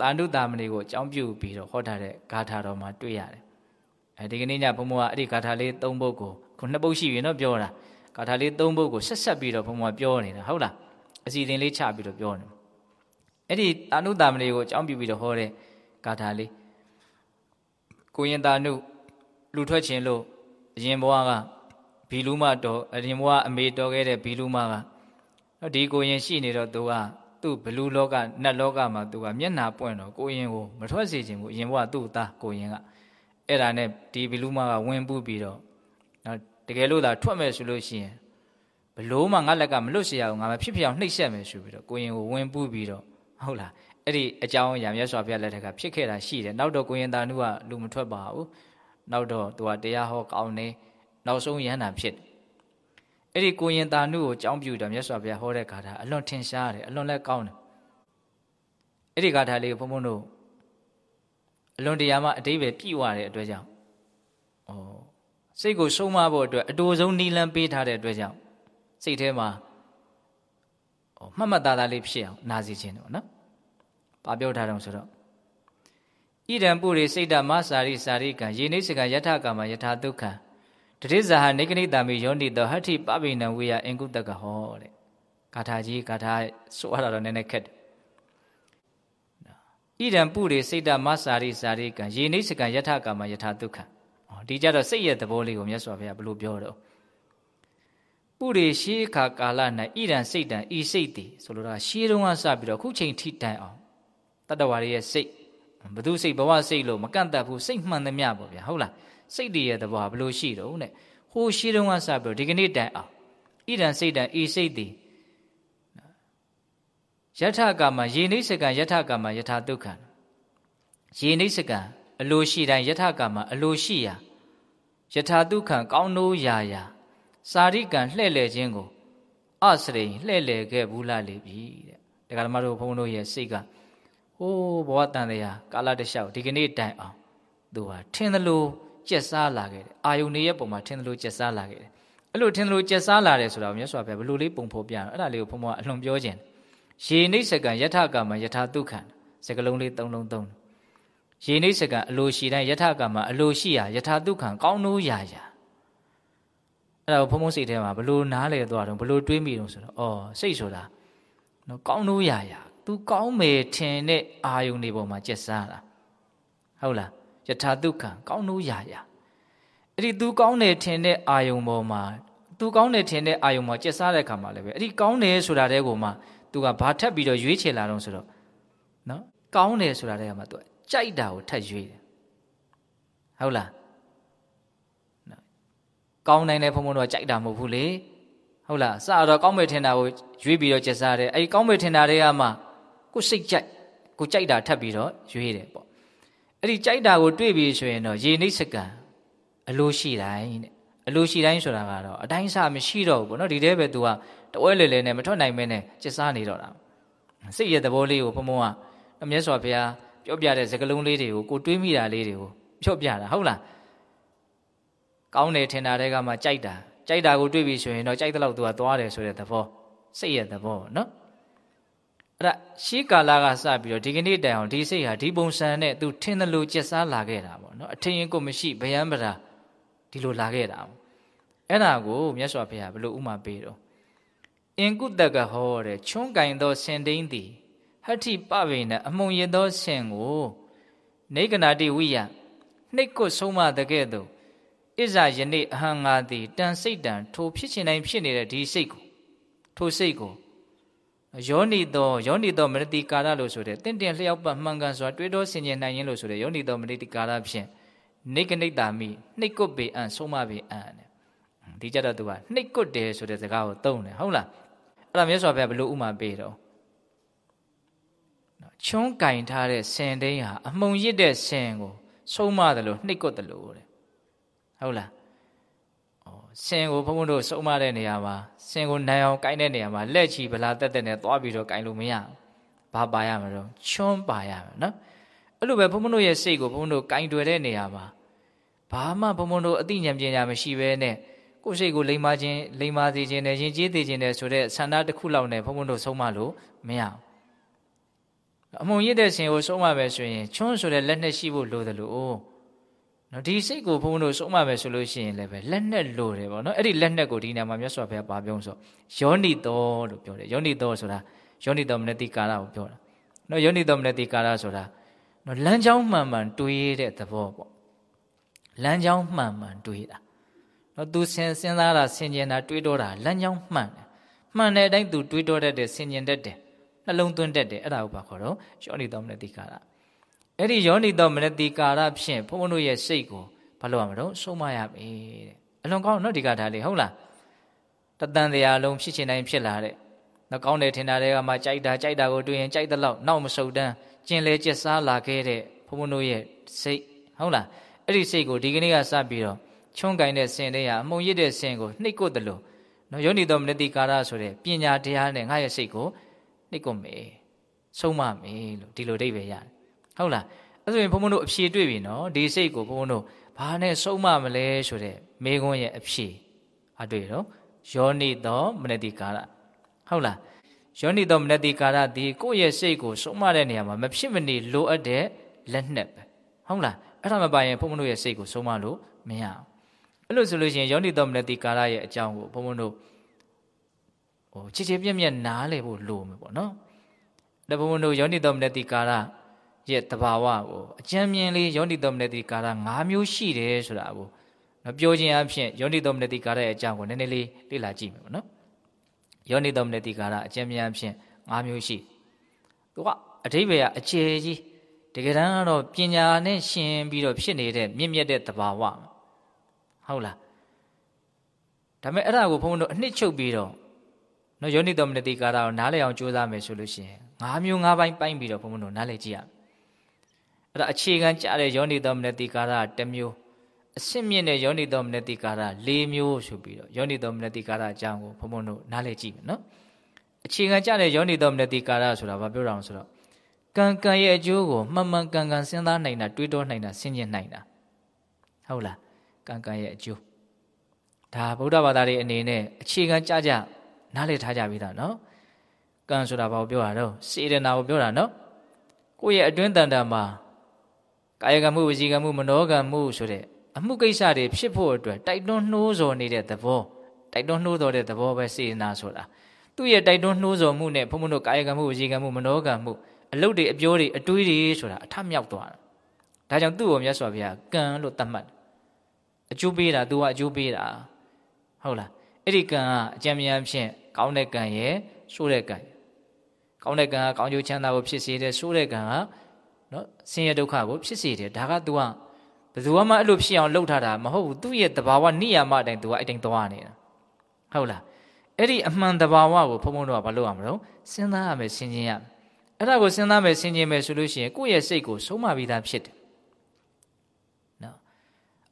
တာနုတာမဏေကိုအကြောင်းပြုပြီးတော့ဟောထားတဲ့ဂါထာတော်မှာတွေ့ရတယ်အဲဒီကနေ့ညဘုံဘုံကအဲ့ဒီဂါထာလေး၃ပုဒ်ကိုခုနှစ်ပုဒ်ရှိပြီနော်ပြောတာဂါထာလေး၃ပုဒ်ကိုဆက်ဆက်ပြီးတော့ဘုံဘုံပြောနေတာဟုတ်လားအစီအစဉ်လေးချပြီးတော့ပြောနေအဲ့ဒီတာနုတာမဏေကိုအကြောင်းပြုပြီးတော့ဟောတဲ့ဂါထာလေးကိုရင်တာနုလူထွက်ခြင်းလို့အရင်ဘဝကဘီလူမတော်အရင်ဘဝအမေတော်ခဲ့တဲ့ဘီလူမကဒီကိုရင်ရှိနေတော့သူက သူ့ဘလူလောကနတ်လောကမှာသူကမျက်နာပွင့်တော့ကိုရင်ကိုမထွက်စေခြင်းဘူးအရင်ဘဝသူ့သားကိုရင်ကအဲ့ဒါနဲ့ဒီဘီလူမကဝင်ပူးပြီးတော့နော်တကယ်လို့သာထွက်မယ်ဆိုလို့ရှိရင်ဘလို့မှငါလက်ကမလွတ်เสียအောင်ငါမဖြစ်ဖြစ်အောင်နှိပ်စက်မယ်ဆိုပြီးတော့ကိုရင်ကိုဝင်ပူးပြီးတော့ဟုတ်လားအဲ့ဒီအကြောင်းအရာမြတ်စွာဘုရားလက်ထက်ကဖြစ်ခဲ့တာရှိတယ်နောက်တော့ကိုရင်သားနုကလူမထွက်ပါဘူးနောက်တော့သူကတရားဟောကောင်းနေနောက်ဆုံးယန္တာဖြစ် အဲ့ဒီကိုရင်သားနုကိုကြောင်းပြူတော့မြတ်စွာဘုရားဟောတဲ့ဂါထာအလွန်ထင်ရှားတယ်အလွန်လည်းကောင်းတယ်အဲ့ဒီဂါထာလေးကိုဘုန်းဘုန်းတို့အလွန်တရာမှအတိပ္ပယ်ပြည့်ဝတဲ့အတွက်ကြောင့်ဩစိတ်ကိုဆုံးမဖို့အတွက်အတူဆုံးနီလန်းပေးထားတဲ့အတွက်ကြောင့်စိတ်ထဲမှာဩမှတ်မှတ်သားသားလေးဖြစ်အောင်နာစီခြင်းတယ်ပေါ့နော်။ဘာပြောထားတော့ဆိုတော့ဣဒံပုရိစိတ်တမစာရိစာရိကံယေနိစကံယထကာမယထာဒုက္ခံ တတိဇာဟနေကနိတာမိယောနိတောဟဋ္ဌိပပိနံဝေယအင်ကုတကဟောတဲ့ဂါထာကြီးဂါထာဆိုရတာတော့နည်းနည်းခက်တယ်ဣဒံပုရိစိတ်တမစာရိစာရိကံယေနိစကံယထကာမယထာဒုက္ခံဒီကြတော့စိတ်ရဲ့သဘောလေးကိုမြတ်စွာဘုရားဘယ်လိုပြောတော့ပုရိရှိခါကာလ၌ဣဒံစိတ်တံဤစိတ်တည်ဆိုလိုတာရှေးတုန်းကစပြီးတော့ခုချိန်ထိတိုင်အောင်တတ္တဝါရဲ့စိတ်ဘသူစိတ်ဘဝစိတ်လို့မကန့်တတ်ဘူးစိတ်မှန်သမျှပေါ့ဗျာဟုတ်လား စိတ်တည်ရဲ့သဘောဘယ်လိုရှိတော့တဲ့ဟိုရှေးတုန်းကစပြီးတော့ဒီကနေ့တိုင်အောင်ဣဒံစိတ်တံဤစိတ်တည်ယထကာမယေနိစကံယထကာမယထာဒုက္ခယေနိစကံအလိုရှိတိုင်းယထကာမအလိုရှိရာယထာဒုက္ခကောင်းနိုးရာရာစာရိကံလှဲ့လေခြင်းကိုအစရိလှဲ့လေခဲ့ဘူးလားလေပြီတဲ့ဒကာဓမ္မတို့ဘုန်းတို့ရဲ့စိတ်ကဟိုးဘဝတန်တရားကာလတလျှောက်ဒီကနေ့တိုင်အောင်သူဟာထင်သလို ကျက်စားလာခဲ့တယ်အာယုန်နေရဲ့ပုံမှာထင်သလိုကျက်စားလာခဲ့တယ်အဲ့လိုထင်သလိုကျက်စားလာတယ်ဆိုတာကိုမြတ်စွာဘုရားဘယ်လိုလေးပုံဖော်ပြတော့အဲ့ဒါလေးကိုဘုံဘုံကအလွန်ပြောခြင်းရေနိစ္စကံယထကမယထာဒုက္ခံစကလုံးလေး၃လုံးသုံးရေနိစ္စကံအလိုရှိတိုင်းယထကမအလိုရှိရာယထာဒုက္ခံကောင်းနိုးရာရာအဲ့ဒါကိုဘုံဘုံစိတ်ထဲမှာဘလို့နားလေသွားတော့ဘလို့တွေးမိတော့ဆိုတော့အော်စိတ်ဆိုတာနော်ကောင်းနိုးရာရာ तू ကောင်းမယ်ထင်တဲ့အာယုန်တွေပေါ်မှာကျက်စားတာဟုတ်လား ယထာဒုက္ခံကောင်းလို့ရရအဲ့ဒီသူကောင်းတယ်ထင်တဲ့အာယုံပေါ်မှာသူကောင်းတယ်ထင်တဲ့အာယုံပေါ်ကျက်စားတဲ့အခါမှာလည်းပဲအဲ့ဒီကောင်းတယ်ဆိုတာတဲ့ကိုမှသူကဘာထပ်ပြီးတော့ရွေးချယ်လာတော့ဆိုတော့နော်ကောင်းတယ်ဆိုတာတဲ့ကမှသူကြိုက်တာကိုထပ်ရွေးတယ်ဟုတ်လားနော်ကောင်းနိုင်တဲ့ဖုံဖုံတော့ကြိုက်တာမဟုတ်ဘူးလေဟုတ်လားစတော့ကောင်းမယ်ထင်တာကိုရွေးပြီးတော့ကျက်စားတယ်အဲ့ဒီကောင်းမယ်ထင်တာတွေကမှကိုစိတ်ကြိုက်ကိုကြိုက်တာထပ်ပြီးတော့ရွေးတယ်ပေါ့ အဲ့ဒီကြိုက်တာကိုတွေ့ပြီဆိုရင်တော့ရေနှိပ်စကံအလိုရှိတိုင်းတဲ့အလိုရှိတိုင်းဆိုတာကတော့အတိုင်းစားမရှိတော့ဘူးပေါ့နော်ဒီတဲပဲ तू ကတဝဲလေလေနဲ့မထွက်နိုင်မဲနဲ့ကျက်စားနေတော့တာစိတ်ရဲ့သဘောလေးကိုဘုံဘုံကမြတ်စွာဘုရားပြောပြတဲ့စကလုံးလေးတွေကိုကိုတွေးမိတာလေးတွေကိုပြောပြတာဟုတ်လားကောင်းတယ်ထင်တာတွေကမှကြိုက်တာကြိုက်တာကိုတွေ့ပြီဆိုရင်တော့ကြိုက်တဲ့လောက်သူကသွားတယ်ဆိုတဲ့သဘောစိတ်ရဲ့သဘောနော် အဲ့ဒါရှေးကာလကစပြီးတော့ဒီကနေ့တိုင်အောင်ဒီစိတ်ဟာဒီပုံစံနဲ့သူထင်တယ်လို့ကျက်စားလာခဲ့တာပေါ့နော်အထင်ရင်ကိုမရှိဗျံပရာဒီလိုလာခဲ့တာအဲ့ဒါကိုမြတ်စွာဘုရားဘယ်လိုဥမာပေးတော့အင်ကုတကဟောတဲ့ချွန်းကင်သောစင်တိန်သည်ဟဋ္ဌိပဝေနအမုံရသောဆင်ကိုနေကနာတိဝိယနှိတ်ကွဆုံးမတကဲ့သို့ဣဇာယနေ့အဟံငါသည်တန်စိတ်တန်ထိုဖြစ်ချင်တိုင်းဖြစ်နေတဲ့ဒီစိတ်ကိုထိုစိတ်ကို ယောနိသောယောနိသောမရတိကာရလို့ဆိုတဲ့တင့်တယ်လျှောက်ပတ်မှန်ကန်စွာတွေးတောဆင်ခြင်နိုင်ရင်လို့ဆိုတဲ့ယောနိသောမရတိကာရဖြင့်နေကနိတာမိနှိတ်ကွပေအံဆုံးမပေအံတဲ့ဒီကြတော့သူကနှိတ်ကွတယ်ဆိုတဲ့စကားကိုသုံးတယ်ဟုတ်လားအဲ့ဒါမြတ်စွာဘုရားဘယ်လိုဥမာပေးတော့ချွန်းကင်ထားတဲ့ဆင်တိန်ဟာအမှုံရစ်တဲ့ဆင်ကိုဆုံးမတယ်လို့နှိတ်ကွတယ်လို့တဲ့ဟုတ်လား ဩဆင်ကိုဘုန်းဘုန်းတို့ဆုံးမတဲ့နေရာမှာဆင်ကိုနိုင်အောင်ကိုင်းတဲ့နေရာမှာလက်ချီဗလာတက်တက်နဲ့သွားပြီးတော့ကိုင်းလို့မရဘာပါရမှာတော့ချွန်းပါရမှာနော်အဲ့လိုပဲဘုန်းဘုန်းတို့ရဲ့စိတ်ကိုဘုန်းဘုန်းတို့ကိုင်းတွယ်တဲ့နေရာမှာဘာမှဘုန်းဘုန်းတို့အသိဉာဏ်ပညာမရှိဘဲနဲ့ကိုယ်စိတ်ကိုလိမ္မာခြင်းလိမ္မာစေခြင်းနဲ့ယဉ်ကျေးစေခြင်းနဲ့ဆိုတဲ့ဆန္ဒတစ်ခုလောက်နဲ့ဘုန်းဘုန်းတို့ဆုံးမလို့မရဘူးအမုံရစ်တဲ့ဆင်ကိုဆုံးမပဲဆိုရင်ချွန်းဆိုတဲ့လက်နဲ့ရှိဖို့လိုတယ်လို့ နော်ဒီစိတ်ကိုဘုန်းဘုန်းတို့ဆုံးမမယ်ဆိုလို့ရှိရင်လည်းပဲလက်နဲ့လိုတယ်ပေါ့နော်အဲ့ဒီလက်နဲ့ကိုဒီနေရာမှာမြတ်စွာဘုရားပါပြောဆိုယောနိတော်လို့ပြောတယ်ယောနိတော်ဆိုတာယောနိတော်မနတိကာရကိုပြောတာနော်ယောနိတော်မနတိကာရဆိုတာနော်လမ်းကြောင်းမှန်မှန်တွေးတဲ့သဘောပေါ့လမ်းကြောင်းမှန်မှန်တွေးတာနော်သူစဉ်စဉ်းစားတာဆင်ခြင်တာတွေးတော့တာလမ်းကြောင်းမှန်တယ်မှန်တဲ့အတိုင်းသူတွေးတော့တတ်တယ်ဆင်ခြင်တတ်တယ်နှလုံးသွင်းတတ်တယ်အဲ့ဒါကိုပါခေါ်တော့ယောနိတော်မနတိကာရ အဲ့ဒီယောနိတော်မနတိကာရဖြင့်ဘုန်းဘုန်းတို့ရဲ့စိတ်ကိုဘာလို့ရမလို့ဆုံးမရပြီတဲ့အလွန်ကောင်းနော်ဒီကထားလေးဟုတ်လားတတန်တရားလုံးဖြစ်ချင်တိုင်းဖြစ်လာတဲ့နှကောင်းတယ်ထင်တာတွေကမှကြိုက်တာကြိုက်တာကိုတွေ့ရင်ကြိုက်တဲ့လောက်နောက်မဆုတ်တန်းကျင်လေကျက်စားလာခဲ့တဲ့ဘုန်းဘုန်းတို့ရဲ့စိတ်ဟုတ်လားအဲ့ဒီစိတ်ကိုဒီကနေ့ကစပြီးတော့ချွန်းကင်တဲ့ဆင်တွေဟာအမုံရစ်တဲ့ဆင်ကိုနှိပ်ကွတ်တယ်လို့နော်ယောနိတော်မနတိကာရဆိုတဲ့ပညာတရားနဲ့ငါရဲ့စိတ်ကိုနှိပ်ကွတ်မယ်ဆုံးမမယ်လို့ဒီလိုအဓိပ္ပာယ်ရတယ် ဟုတ်လားအဲ့ဆိုရင်ဘုန်းဘုန်းတို့အဖြေတွေ့ပြီနော်ဒီစိတ်ကိုဘုန်းဘုန်းတို့ဘာနဲ့ဆုံးမမလဲဆိုတဲ့မေခွန်းရဲ့အဖြေအတွေ့တော့ယောနိသောမနတိကာရဟုတ်လားယောနိသောမနတိကာရဒီကိုယ့်ရဲ့စိတ်ကိုဆုံးမတဲ့နေရာမှာမဖြစ်မနေလိုအပ်တဲ့လက်နက်ပဲဟုတ်လားအဲ့ဒါမပါရင်ဘုန်းဘုန်းတို့ရဲ့စိတ်ကိုဆုံးမလို့မရအောင်အဲ့လိုဆိုလို့ရှိရင်ယောနိသောမနတိကာရရဲ့အကြောင်းကိုဘုန်းဘုန်းတို့ဟိုချစ်ချစ်ပြက်ပြက်နားလည်ဖို့လိုမယ်ပေါ့နော်ဒါဘုန်းဘုန်းတို့ယောနိသောမနတိကာရ ရဲ့တဘာဝကိုအကျဉ်းမြင်လေးယောနိသောမနတိကာရ၅မျိုးရှိတယ်ဆိုတာကိုနော်ပြောခြင်းအဖြစ်ယောနိသောမနတိကာရရဲ့အကြောင်းကိုနည်းနည်းလေးလေ့လာကြည့်မယ်ပေါ့နော်ယောနိသောမနတိကာရအကျဉ်းမြင်အဖြစ်၅မျိုးရှိသူကအထိပ္ပယ်ကအကျယ်ကြီးတကယ်တမ်းကတော့ပညာနဲ့ရှင်ပြီးတော့ဖြစ်နေတဲ့မြင့်မြတ်တဲ့တဘာဝဟုတ်လားဒါပေမဲ့အဲ့ဒါကိုဘုန်းဘုန်းတို့အနှစ်ချုပ်ပြီးတော့နော်ယောနိသောမနတိကာရကိုနားလည်အောင်ကြိုးစားမယ်ဆိုလို့ရှိရင်၅မျိုး၅ပိုင်းပိုင်းပြီးတော့ဘုန်းဘုန်းတို့နားလည်ကြည့်ရမယ် အဲ့ဒါအခြေခံကြတဲ့ယောနိသောမနတိကာရတစ်မျိုးအစစ်မြင့်တဲ့ယောနိသောမနတိကာရ၄မျိုးဆိုပြီးတော့ယောနိသောမနတိကာရအကြောင်းကိုဘုံဘုံတို့နားလည်ကြည့်မယ်နော်အခြေခံကြတဲ့ယောနိသောမနတိကာရဆိုတာဘာပြောတာလဲဆိုတော့ကံကံရဲ့အကျိုးကိုမှန်မှန်ကန်ကန်စဉ်းစားနိုင်တာတွေးတောနိုင်တာစဉ်းကျင်နိုင်တာဟုတ်လားကံကံရဲ့အကျိုးဒါဗုဒ္ဓဘာသာတွေအနေနဲ့အခြေခံကြကြနားလည်ထားကြပြီးသားနော်ကံဆိုတာဘာကိုပြောတာတော့စေတနာကိုပြောတာနော်ကိုယ့်ရဲ့အတွင်းတန်တာမှာ ကာယကံမှုဝစီကံမှုမနောကံမှုဆိုတဲ့အမှုကိစ္စတွေဖြစ်ဖို့အတွက်တိုက်တွန်းနှိုးဆော်နေတဲ့သဘောတိုက်တွန်းနှိုးဆော်တဲ့သဘောပဲစေနာဆိုတာသူ့ရဲ့တိုက်တွန်းနှိုးဆော်မှုနဲ့ဘုံဘုံတို့ကာယကံမှုဝစီကံမှုမနောကံမှုအလုတ်တွေအပြောတွေအတွေးတွေဆိုတာအထမြောက်သွားတာဒါကြောင့်သူ့ကိုမြတ်စွာဘုရားကံလို့သတ်မှတ်အကျိုးပေးတာသူကအကျိုးပေးတာဟုတ်လားအဲ့ဒီကံကအကြံဉာဏ်ဖြင့်ကောင်းတဲ့ကံရဲ့ဆိုးတဲ့ကံကောင်းတဲ့ကံကကောင်းကျိုးချမ်းသာကိုဖြစ်စေတယ်ဆိုးတဲ့ကံက နော်ဆင်းရဲဒုက္ခကိုဖြစ်စေတယ်ဒါက तू ကဘယ်သူမှအဲ့လိုဖြစ်အောင်လုပ်ထားတာမဟုတ်ဘူးသူ့ရဲ့တဘာဝနိယာမအတိုင်း तू ကအဲ့တိုင်းသွားနေတာဟုတ်လားအဲ့ဒီအမှန်တဘာဝကိုဘုံဘုံတို့ကဘာလုပ်ရမလို့စဉ်းစားရမယ်ဆင်ခြင်ရမယ်အဲ့ဒါကိုစဉ်းစားမယ်ဆင်ခြင်မယ်ဆိုလို့ရှိရင်ကိုယ့်ရဲ့စိတ်ကိုဆုံးမပြီးသားဖြစ်တယ်နော်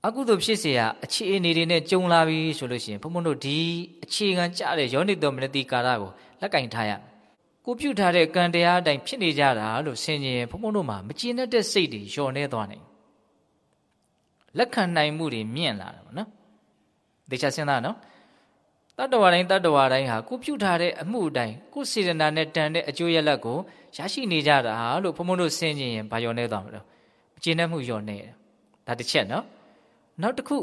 အကုသိုလ်ဖြစ်เสียအခြေအနေတွေနဲ့ကြုံလာပြီဆိုလို့ရှိရင်ဘုံဘုံတို့ဒီအခြေခံကြတဲ့ယောနိတောမနတိကာရကိုလက်ကင်ထားရမယ် ကိုပြုတ်ထားတဲ့ကံတရားအတိုင်းဖြစ်နေကြတာလို့ဆင်ခြင်ဘုံဘုံတို့မှာမကျေနပ်တဲ့စိတ်တွေလျော့နေသွားနိုင်လက်ခံနိုင်မှုတွေမြင့်လာတယ်ဗောနော်ဒေချာစဉ်းစားနော်တတ္တဝါတိုင်းတတ္တဝါတိုင်းဟာကိုပြုတ်ထားတဲ့အမှုအတိုင်းကိုစေတနာနဲ့တန်တဲ့အကျိုးရလဒ်ကိုရရှိနေကြတာလို့ဘုံဘုံတို့ဆင်ခြင်ရင်ဘာလျော့နေသွားမလို့မကျေနပ်မှုလျော့နေတယ်ဒါတစ်ချက်နော်နောက်တစ်ခု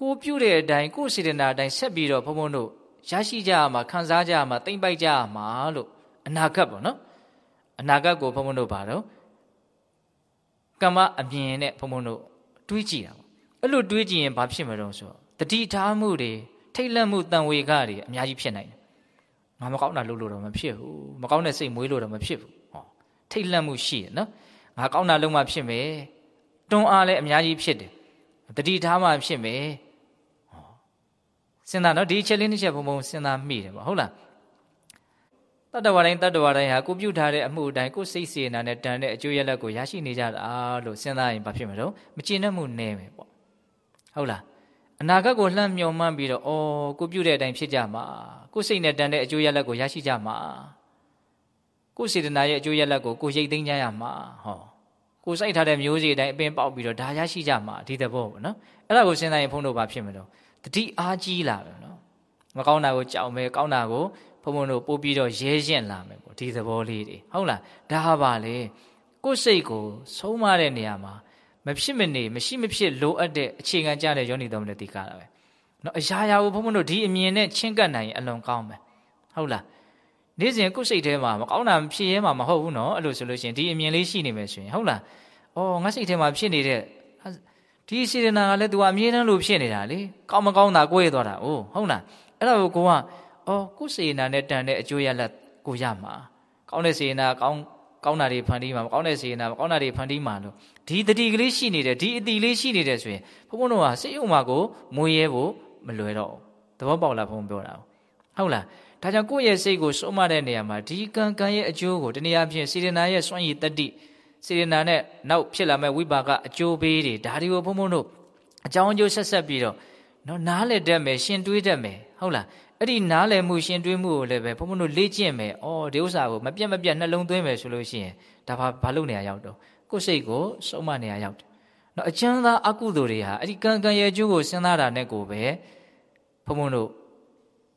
ကိုပြုတ်တဲ့အတိုင်းကိုစေတနာအတိုင်းဆက်ပြီးတော့ဘုံဘုံတို့ရရှိကြရမှာခံစားကြရမှာတိမ့်ပိုက်ကြရမှာလို့ အနာဂတ်ပေါ့နော်အနာဂတ်ကိုဘုံဘုံတို့ပါတော့ကမ္မအမြင်နဲ့ဘုံဘုံတို့တွေးကြည့်တာပေါ့အဲ့လိုတွေးကြည့်ရင်ဘာဖြစ်မလို့ဆိုတော့တတိထားမှုတွေထိတ်လန့်မှုတန်ဝေကတွေအများကြီးဖြစ်နိုင်တယ်ငါမကောင်းတာလုပ်လို့တော့မဖြစ်ဘူးမကောင်းတဲ့စိတ်မွေးလို့တော့မဖြစ်ဘူးဟောထိတ်လန့်မှုရှိတယ်နော်ငါကောင်းတာလုပ်မှဖြစ်မယ်တွန်းအားလည်းအများကြီးဖြစ်တယ်တတိထားမှဖြစ်မယ်ဟောစဉ်းစားနော်ဒီချက်လေးတစ်ချက်ဘုံဘုံစဉ်းစားမိတယ်ပေါ့ဟုတ်လား တတ္တဝါတိုင်းတတ္တဝါတိုင်းဟာကိုပြုထားတဲ့အမှုအတိုင်းကိုစိတ်စေနာနဲ့တန်တဲ့အကျိုးရလဒ်ကိုရရှိနေကြတာလို့စဉ်းစားရင်ဘာဖြစ်မလို့မကျေနပ်မှုနည်းမယ်ပေါ့ဟုတ်လားအနာဂတ်ကိုလှမ်းမျှော်မှန်းပြီးတော့အော်ကိုပြုတဲ့အတိုင်းဖြစ်ကြမှာကိုစိတ်နဲ့တန်တဲ့အကျိုးရလဒ်ကိုရရှိကြမှာကိုစေတနာရဲ့အကျိုးရလဒ်ကိုကိုရိတ်သိမ်းကြရမှာဟောကိုစိုက်ထားတဲ့မျိုးစေ့အတိုင်းအပင်ပေါက်ပြီးတော့ဒါရရှိကြမှာဒီသဘောပေါ့နော်အဲ့ဒါကိုစဉ်းစားရင်ဖုန်းတို့ဘာဖြစ်မလို့တတိအားကြီးလာပဲနော်မကောင်းတာကိုကြောက်မယ်ကောင်းတာကို ဘုံဘုံတို့ပို့ပြီးတော့ရဲရင်လာမယ်ပေါ့ဒီသဘောလေးတွေဟုတ်လားဒါဟာပါလေကိုယ်စိတ်ကိုဆုံးမတဲ့နေရာမှာမမဖြစ်မနေမရှိမဖြစ်လိုအပ်တဲ့အခြေခံကြတဲ့ယောနိတော်မနတိကာရပဲနော်အရာရာကိုဘုန်းဘုန်းတို့ဒီအမြင်နဲ့ချင်းကပ်နိုင်ရင်အလွန်ကောင်းမယ်ဟုတ်လားနေ့စဉ်ကိုယ်စိတ်ထဲမှာမကောင်းတာဖြစ်ရဲမှာမဟုတ်ဘူးနော်အဲ့လိုဆိုလို့ရှိရင်ဒီအမြင်လေးရှိနေမယ်ဆိုရင်ဟုတ်လားအော်ငါစိတ်ထဲမှာဖြစ်နေတဲ့ဒီစေတနာကလည်း तू အမြဲတမ်းလို့ဖြစ်နေတာလေကောင်းမကောင်းတာကိုယ်ရသွားတာအိုးဟုတ်လားအဲ့ဒါကိုကိုက အော်ကိုယ်စေတနာနဲ့တန်တဲ့အကျိုးရလတ်ကိုရမှာကောင်းတဲ့စေတနာကောင်းကောင်းတာတွေဖန်တီးမှာမကောင်းတဲ့စေတနာမကောင်းတာတွေဖန်တီးမှာလို့ဒီတတိကလေးရှိနေတယ်ဒီအတိလေးရှိနေတယ်ဆိုရင်ဘုန်းဘုန်းတို့ကစိတ်ယုံမှာကိုမွေးရဲဖို့မလွယ်တော့ဘူးသဘောပေါက်လားဘုန်းပြောတာဟုတ်လားဒါကြောင့်ကိုယ့်ရဲ့စိတ်ကိုစုံမတဲ့နေရာမှာဒီကံကံရဲ့အကျိုးကိုတနည်းအားဖြင့်စေတနာရဲ့စွန့်ရည်တတိစေတနာနဲ့နောက်ဖြစ်လာမဲ့ဝိပါကအကျိုးပေးတွေဒါတွေကိုဘုန်းဘုန်းတို့အကြောင်းအကျိုးဆက်ဆက်ပြီးတော့နော်နားလည်တတ်မယ်ရှင်တွေးတတ်မယ်ဟုတ်လား အဲ့ဒီနားလည်မှုရှင်တွေးမှုကိုလည်းပဲဘုန်းဘုန်းတို့လေ့ကျင့်မယ်။အော်ဒီဥစ္စာကိုမပြတ်မပြတ်နှလုံးသွင်းမယ်ဆိုလို့ရှိရင်ဒါဘာဘာလုပ်နေရရောက်တော့ကိုယ်စိတ်ကိုစုံမနေရရောက်တယ်။နော်အချမ်းသာအကုသိုလ်တွေဟာအဲ့ဒီကံကံရဲ့အကျိုးကိုစဉ်းစားတာနဲ့ကိုပဲဘုန်းဘုန်းတို့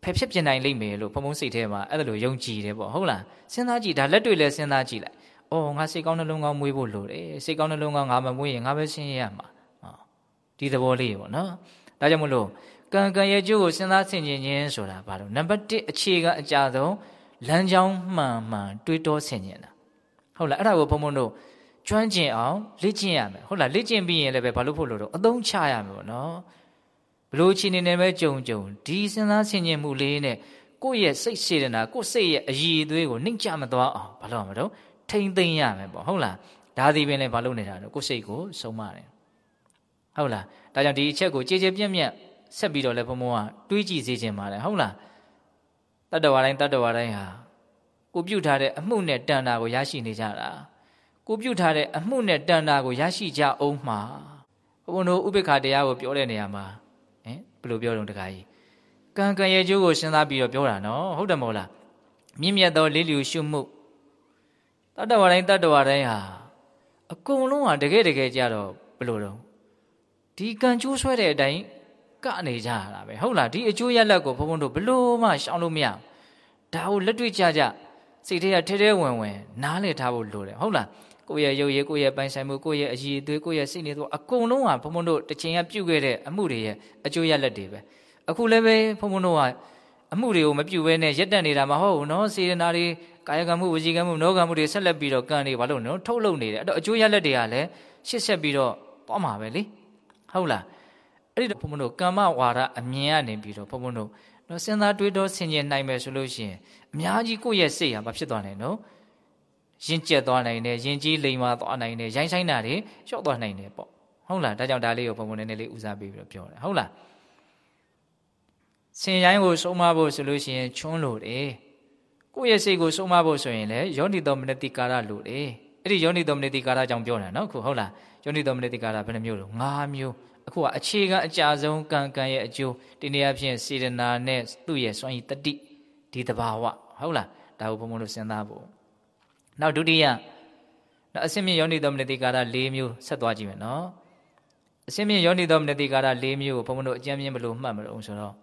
ဖယ်ဖြစ်ပြနိုင်လိမ့်မယ်လို့ဘုံဘုံစိတ်ထဲမှာအဲ့ဒါလိုယုံကြည်တယ်ပေါ့ဟုတ်လားစဉ်းစားကြည့်ဒါလက်တွေ့လဲစဉ်းစားကြည့်လိုက်။အော်ငါစိတ်ကောင်းနှလုံးကောင်းမွေးဖို့လိုတယ်စိတ်ကောင်းနှလုံးကောင်းငါမမွေးရင်ငါပဲဆင်းရဲရမှာ။ဟောဒီသဘောလေးပေါ့နော်။ဒါကြောင့်မလို့ ကံကံရဲ့ကျိုးကိုစဉ်းစားဆင်ခြင်ခြင်းဆိုတာဘာလို့နံပါတ်1အခြေခံအကြဆုံးလမ်းကြောင်းမှန်မှန်တွေးတောဆင်ခြင်တာဟုတ်လားအဲ့ဒါကိုဘုံဘုံတို့ကျွမ်းကျင်အောင်လေ့ကျင့်ရမယ်ဟုတ်လားလေ့ကျင့်ပြီးရင်လည်းပဲဘာလို့ဖို့လို့တော့အသုံးချရမယ်ပေါ့နော်ဘလို့ချီနေနေပဲကြုံကြုံဒီစဉ်းစားဆင်ခြင်မှုလေးနဲ့ကိုယ့်ရဲ့စိတ်စေတနာကိုယ့်စိတ်ရဲ့အည်အသွေးကိုနှိမ့်ချမသွားအောင်ဘာလို့မလို့ထိမ့်သိမ့်ရမယ်ပေါ့ဟုတ်လားဒါဒီပင်လည်းဘာလို့နေတာလဲကိုယ့်စိတ်ကိုဆုံးမတယ်ဟုတ်လားဒါကြောင့်ဒီအချက်ကိုကြည်ကြည်ပြန့်ပြန့် ဆက်ပြီးတော့လည်းဘုံဘုံကတွေးကြည့်စေခြင်းပါတယ်ဟုတ်လားတတ္တဝါတိုင်းတတ္တဝါတိုင်းဟာကိုပြုတ်ထားတဲ့အမှုနဲ့တန်တာကိုရရှိနေကြတာကိုပြုတ်ထားတဲ့အမှုနဲ့တန်တာကိုရရှိကြအောင်မှာဘုံဘုံတို့ဥပိ္ပခာတရားကိုပြောတဲ့နေရာမှာဟင်ဘယ်လိုပြောတုံးတခါကြီးကံကံရဲ့ကျိုးကိုစဉ်းစားပြီးတော့ပြောတာနော်ဟုတ်တယ်မဟုတ်လားမြင့်မြတ်သောလေးလျူရှုမှုတတ္တဝါတိုင်းတတ္တဝါတိုင်းဟာအကုန်လုံးဟာတကယ်တကယ်ကြတော့ဘယ်လိုတော့ဒီကံကျိုးဆွဲတဲ့အတိုင်း ကနေကြရတာပဲဟုတ်လားဒီအကျိုးရလက်ကိုဘုန်းဘုန်းတို့ဘလို့မှရှောင်လို့မရဒါကိုလက်တွေ့ကြကြစိတ်ထဲကထဲထဲဝင်ဝင်နားလည်ထားဖို့လိုတယ်ဟုတ်လားကိုယ့်ရဲ့ရုပ်ရည်ကိုယ့်ရဲ့ပိုင်ဆိုင်မှုကိုယ့်ရဲ့အည်အသွေးကိုယ့်ရဲ့စိတ်နေသူအကုန်လုံးဟာဘုန်းဘုန်းတို့တစ်ချိန်ကပြုတ်ခဲ့တဲ့အမှုတွေရဲ့အကျိုးရလက်တွေပဲအခုလည်းပဲဘုန်းဘုန်းတို့ကအမှုတွေကိုမပြုတ်ဘဲနဲ့ရက်တက်နေတာမဟုတ်ဘူးနော်စေတနာတွေကာယကံမှုဝစီကံမှုနောကံမှုတွေဆက်လက်ပြီးတော့ကံတွေဘာလို့နော်ထုတ်လုပ်နေတယ်အဲ့တော့အကျိုးရလက်တွေကလည်းရှစ်ဆက်ပြီးတော့သွားမှာပဲလေဟုတ်လား အဲ့ဒီတော့ဘုံဘုံတို့ကမ္မဝါဒအမြင်ကနေပြီးတော့ဘုံဘုံတို့နော်စဉ်းစားတွေးတောဆင်ခြင်နိုင်မယ်ဆိုလို့ရှိရင်အများကြီးကိုယ့်ရဲ့စိတ်ဟာမဖြစ်သွားနိုင်နော်ရင်ကျက်သွားနိုင်တယ်ရင်ကြီးလိမ်မာသွားနိုင်တယ်ရိုင်းဆိုင်တာတွေလျှော့သွားနိုင်တယ်ပေါ့ဟုတ်လားဒါကြောင့်ဒါလေးကိုဘုံဘုံနည်းနည်းလေးဦးစားပေးပြီးတော့ပြောတယ်ဟုတ်လားဆင်ရိုင်းကိုဆုံးမဖို့ဆိုလို့ရှိရင်ချွန်းလို့တယ်ကိုယ့်ရဲ့စိတ်ကိုဆုံးမဖို့ဆိုရင်လည်းယောနိတော်မနတိကာရလို့တယ်အဲ့ဒီယောနိတော်မနတိကာရကြောင့်ပြောတာနော်ခုဟုတ်လားယောနိတော်မနတိကာရဘယ်နှမျိုးလို့၅မျိုး အခုကအခြေခံအကြဆုံးကံကံရဲ့အကျိုးဒီနေရာဖြင့်စေတနာနဲ့သူ့ရဲ့စွမ်းရည်တတိဒီတဘာဝဟုတ်လားဒါကိုဘုံဘုံတို့စဉ်းစားဖို့နောက်ဒုတိယနောက်အစင်းမြင့်ယောနိသောမနတိကာရ၄မျိုးဆက်သွားကြည့်မယ်နော်အစင်းမြင့်ယောနိသောမနတိကာရ၄မျိုးကိုဘုံဘုံတို့အကျဉ်းမြင့်ဘလို့မှတ်မလို့ဆိုတော့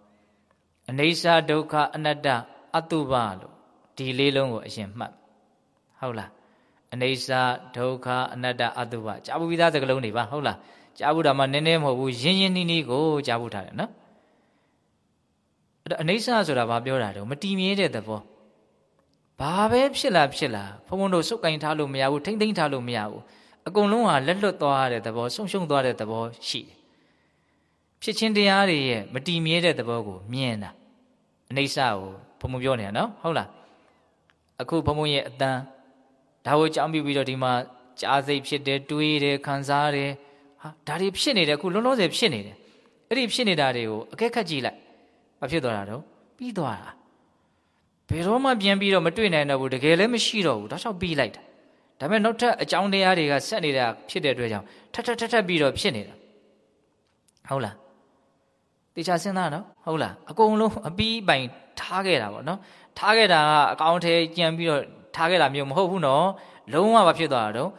အနေစာဒုက္ခအနတ္တအတုပလို့ဒီလေးလုံးကိုအရင်မှတ်ဟုတ်လားအနေစာဒုက္ခအနတ္တအတုပကြားဘူးပြီးသားစကားလုံးတွေပါဟုတ်လား ကြားဘူးတာမှနည်းနည်းမဟုတ်ဘူးရင်းရင်းနှီးနှီးကိုကြားဘူးထားတယ်နော်အဲ့တော့အနိစ္စဆိုတာဘာပြောတာတော့မတည်မြဲတဲ့သဘောဘာပဲဖြစ်လာဖြစ်လာဘုံဘုံတို့စုပ်ကင်ထားလို့မရဘူးထိမ့်သိမ့်ထားလို့မရဘူးအကုန်လုံးဟာလက်လွတ်သွားတဲ့သဘောဆုံးရှုံးသွားတဲ့သဘောရှိတယ်ဖြစ်ချင်းတရားတွေရဲ့မတည်မြဲတဲ့သဘောကိုမြင်တာအနိစ္စကိုဘုံဘုံပြောနေတာနော်ဟုတ်လားအခုဘုံဘုံရဲ့အတန်ဒါကိုကြောင်းပြီးပြီးတော့ဒီမှာကြားစိတ်ဖြစ်တယ်တွေးတယ်ခံစားတယ် ဟာဒါတွေဖြစ်နေတယ်အခုလုံးလုံးဆယ်ဖြစ်နေတယ်အဲ့ဒီဖြစ်နေတာတွေကိုအကဲခတ်ကြည့်လိုက်မဖြစ်သွားတာတော့ပြီးသွားတာဘယ်တော့မှပြန်ပြီးတော့မတွေ့နိုင်တော့ဘူးတကယ်လည်းမရှိတော့ဘူးဒါကြောင့်ပြီးလိုက်တာဒါပေမဲ့နောက်ထပ်အကြောင်းတရားတွေကဆက်နေတာဖြစ်တဲ့အတွက်ကြောင့်ထပ်ထပ်ထပ်ထပ်ပြီးတော့ဖြစ်နေတာဟုတ်လားတေချာစဉ်းစားနော်ဟုတ်လားအကုန်လုံးအပီးပိုင်ထားခဲ့တာပေါ့နော်ထားခဲ့တာကအကောင့်ထဲကြံပြီးတော့ထားခဲ့တာမျိုးမဟုတ်ဘူးနော်လုံးဝမဖြစ်သွားတာတော့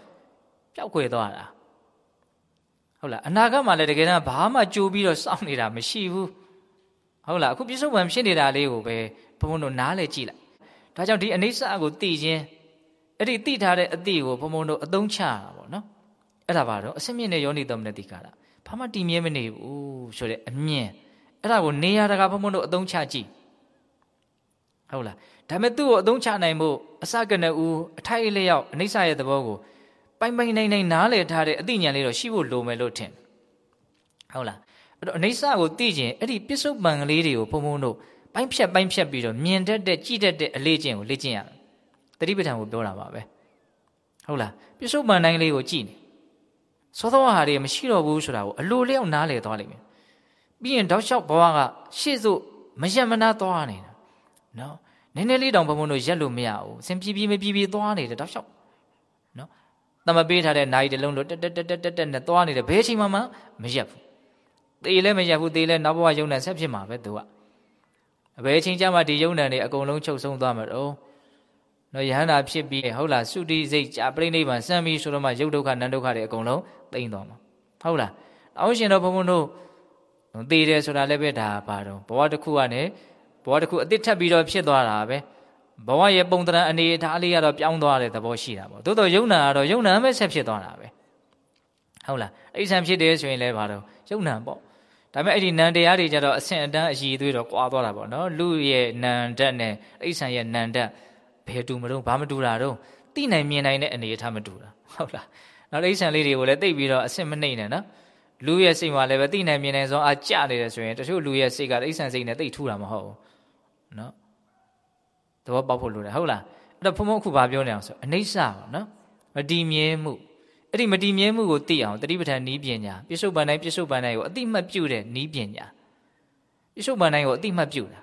ပျောက်ကွယ်သွားတာ ဟုတ်လားအနာဂတ်မှာလည်းတကယ်တမ်းဘာမှကြိုးပြီးတော့စောင့်နေတာမရှိဘူးဟုတ်လားအခုပြစ္ဆုတ်ပံဖြစ်နေတာလေးကိုပဲဘုံဘုံတို့နားလဲကြည့်လိုက်ဒါကြောင့်ဒီအနိစ္စကိုသိခြင်းအဲ့ဒီသိထားတဲ့အသိကိုဘုံဘုံတို့အသုံးချတာပေါ့နော်အဲ့ဒါပါတော့အစမြင့်တဲ့ယောနိသောမနတိကာရဘာမှတည်မြဲမနေဘူးဆိုတဲ့အမြင်အဲ့ဒါကိုနေရတကာဘုံဘုံတို့အသုံးချကြည့်ဟုတ်လားဒါပေမဲ့သူ့ကိုအသုံးချနိုင်ဖို့အစကနဦးအထိုက်အလျောက်အနိစ္စရဲ့သဘောကို ပိုင်ပိုင်နိုင်နိုင်နားလည်ထားတဲ့အသိဉာဏ်လေးတော့ရှိဖို့လိုမယ်လို့ထင်ဟုတ်လားအဲ့တော့အနိစ္စကိုသိခြင်းအဲ့ဒီပစ္စုပန်ကလေးတွေကိုဘုံဘုံတို့ပိုင်းဖြတ်ပိုင်းဖြတ်ပြီးတော့မြင်တတ်တဲ့ကြည့်တတ်တဲ့အလေးကျင့်ကိုလေ့ကျင့်ရတယ်တတိပဋ္ဌာန်ကိုပြောတာပါပဲဟုတ်လားပစ္စုပန်တိုင်းလေးကိုကြည့်နေသောသောဟာတွေမရှိတော့ဘူးဆိုတာကိုအလိုလျောက်နားလည်သွားလိမ့်မယ်ပြီးရင်တောက်လျှောက်ဘဝကရှေ့စို့မရက်မနာသွားနေတာနော်နည်းနည်းလေးတောင်ဘုံဘုံတို့ရက်လို့မရဘူးစင်ပြေးပြေးမပြေးပြေးသွားနေတယ်တောက်လျှောက်နော် တမပေးထားတဲ့နိုင်တလုံးလို့တက်တက်တက်တက်တက်နဲ့သွားနေတယ်ဘယ်ချိန်မှမရက်ဘူးသေလည်းမရက်ဘူးသေလည်းနောက်ဘဝယုံနဲ့ဆက်ဖြစ်မှာပဲသူကအဘယ်ချိန်ကျမှဒီယုံ nant တွေအကုန်လုံးချုပ်ဆုံးသွားမှာတော့နော်ယဟန္တာဖြစ်ပြီးဟုတ်လားသုတိစိတ်ကြာပြိဋိဘံစံပြီးဆိုတော့မှယုတ်ဒုက္ခနန္ဒုက္ခတွေအကုန်လုံးသိမ့်သွားမှာဟုတ်လားအောင်းရှင်တော်ဘုံဘုံတို့သေတယ်ဆိုတာလည်းပဲဒါပါတော့ဘဝတစ်ခုကနေဘဝတစ်ခုအသစ်ထပ်ပြီးတော့ဖြစ်သွားတာပဲ ဘဝရဲ့ပုံတရံအနေအထားလေးကတော့ပြောင်းသွားတဲ့သဘောရှိတာပေါ့သို့တော့ယုံနာကတော့ယုံနာပဲဆက်ဖြစ်သွားတာပဲဟုတ်လားအိဆံဖြစ်တယ်ဆိုရင်လည်းပါတော့ယုံနာပေါ့ဒါပေမဲ့အဲ့ဒီနံတရားတွေကြတော့အဆင့်အတန်းအရည်သွေးတော့ကွာသွားတာပေါ့နော်လူရဲ့နံဓာတ်နဲ့အိဆံရဲ့နံဓာတ်ဘယ်တူမလို့ဘာမတူတာတော့သိနိုင်မြင်နိုင်တဲ့အနေအထားမတူတာဟုတ်လားနောက်အိဆံလေးတွေကိုလည်းသိပြီးတော့အဆင့်မနှိမ့်နဲ့နော်လူရဲ့စိတ်မှာလည်းပဲသိနိုင်မြင်နိုင်ဆုံးအကြနေတယ်ဆိုရင်တချို့လူရဲ့စိတ်ကအိဆံစိတ်နဲ့သိထူတာမဟုတ်ဘူးနော် သဘောပေါက်ဖို့လိုတယ်ဟုတ်လားအဲ့တော့ဘုံဘုံအခုဘာပြောနေအောင်ဆိုအနိစ္စပါနော်မတည်မြဲမှုအဲ့ဒီမတည်မြဲမှုကိုသိအောင်တတိပဋ္ဌာန်နီးပညာပြစ္ဆုတ်ပန်တိုင်းပြစ္ဆုတ်ပန်တိုင်းကိုအတိမတ်ပြုတဲ့နီးပညာပြစ္ဆုတ်ပန်တိုင်းကိုအတိမတ်ပြုတာ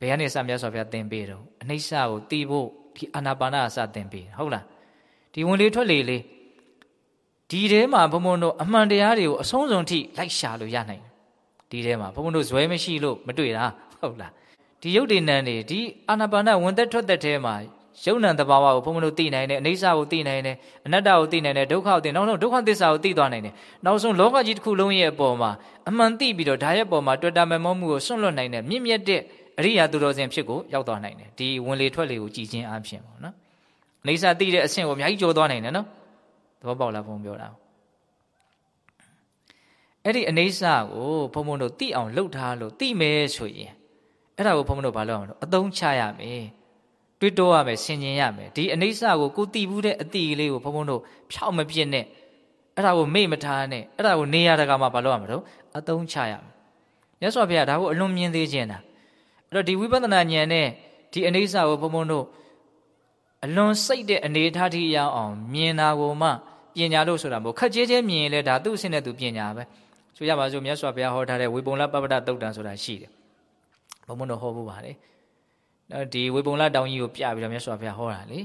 ဘယ်ကနေစမြတ်စွာဘုရားသင်ပေးတော့အနိစ္စကိုသိဖို့ဒီအာနာပါနအစသင်ပေးဟုတ်လားဒီဝင်လေထွက်လေလေးဒီထဲမှာဘုံဘုံတို့အမှန်တရားတွေကိုအဆုံးစုံထိလိုက်ရှာလို့ရနိုင်တယ်ဒီထဲမှာဘုံဘုံတို့ဇွဲမရှိလို့မတွေ့တာဟုတ်လား ဒီယုတ်တိနံတွေဒီအာနာပါနဝင်သက်ထွက်သက်ထဲမှာယုံ nant တဘာဝကိုဘုံဘုံတို့သိနိုင်တယ်အိဋ္ဌာကိုသိနိုင်တယ်အနတ္တကိုသိနိုင်တယ်ဒုက္ခကိုသိနောက်ဆုံးဒုက္ခသစ္စာကိုသိသွားနိုင်တယ်နောက်ဆုံးလောကကြီးတစ်ခုလုံးရဲ့အပေါ်မှာအမှန်သိပြီးတော့ဒါရဲ့အပေါ်မှာတွေ့တာမမောမှုကိုစွန့်လွတ်နိုင်တဲ့မြင့်မြတ်တဲ့အရိယာသူတော်စင်ဖြစ်ကိုရောက်သွားနိုင်တယ်ဒီဝင်လေထွက်လေကိုကြည်ချင်းအဖြစ်ပေါ့နော်အိဋ္ဌာသိတဲ့အဆင့်ကိုအများကြီးကျော်သွားနိုင်တယ်နော်သဘောပေါက်လားဘုံပြောတာအဲ့ဒီအနေဆာကိုဘုံဘုံတို့သိအောင်လှုပ်ထားလို့သိမယ်ဆိုရင် အဲ့ဒါကိုဘုံဘုံတို့ဘာလုပ်အောင်လို့အသုံးချရမယ်တွေးတောရမယ်ဆင်ခြင်ရမယ်ဒီအနိစ္စကိုကိုတည်ဘူးတဲ့အတိလေးကိုဘုံဘုံတို့ဖြောက်မပြစ်နဲ့အဲ့ဒါကိုမေ့မထားနဲ့အဲ့ဒါကိုနေရတကာမှာဘာလုပ်ရမလို့အသုံးချရမယ်မြတ်စွာဘုရားဒါကိုအလွန်မြင်သေးခြင်းတာအဲ့တော့ဒီဝိပဿနာဉာဏ်နဲ့ဒီအနိစ္စကိုဘုံဘုံတို့အလွန်စိတ်တဲ့အနေထားထိရောက်အောင်မြင်တာကိုမှပညာလို့ဆိုတာမဟုတ်ခက်ကြဲကြဲမြင်ရင်လည်းဒါသူ့အဆင့်နဲ့သူပညာပဲဆိုရပါစို့မြတ်စွာဘုရားဟောထားတဲ့ဝေပုံလပပ္ပတတုတ်တံဆိုတာရှိတယ် ဘုံဘုံတို့ဟောဖို့ပါလေနော်ဒီဝေပုံလတောင်ကြီးကိုပြပြီးတော့မြတ်စွာဘုရားဟောတာလေ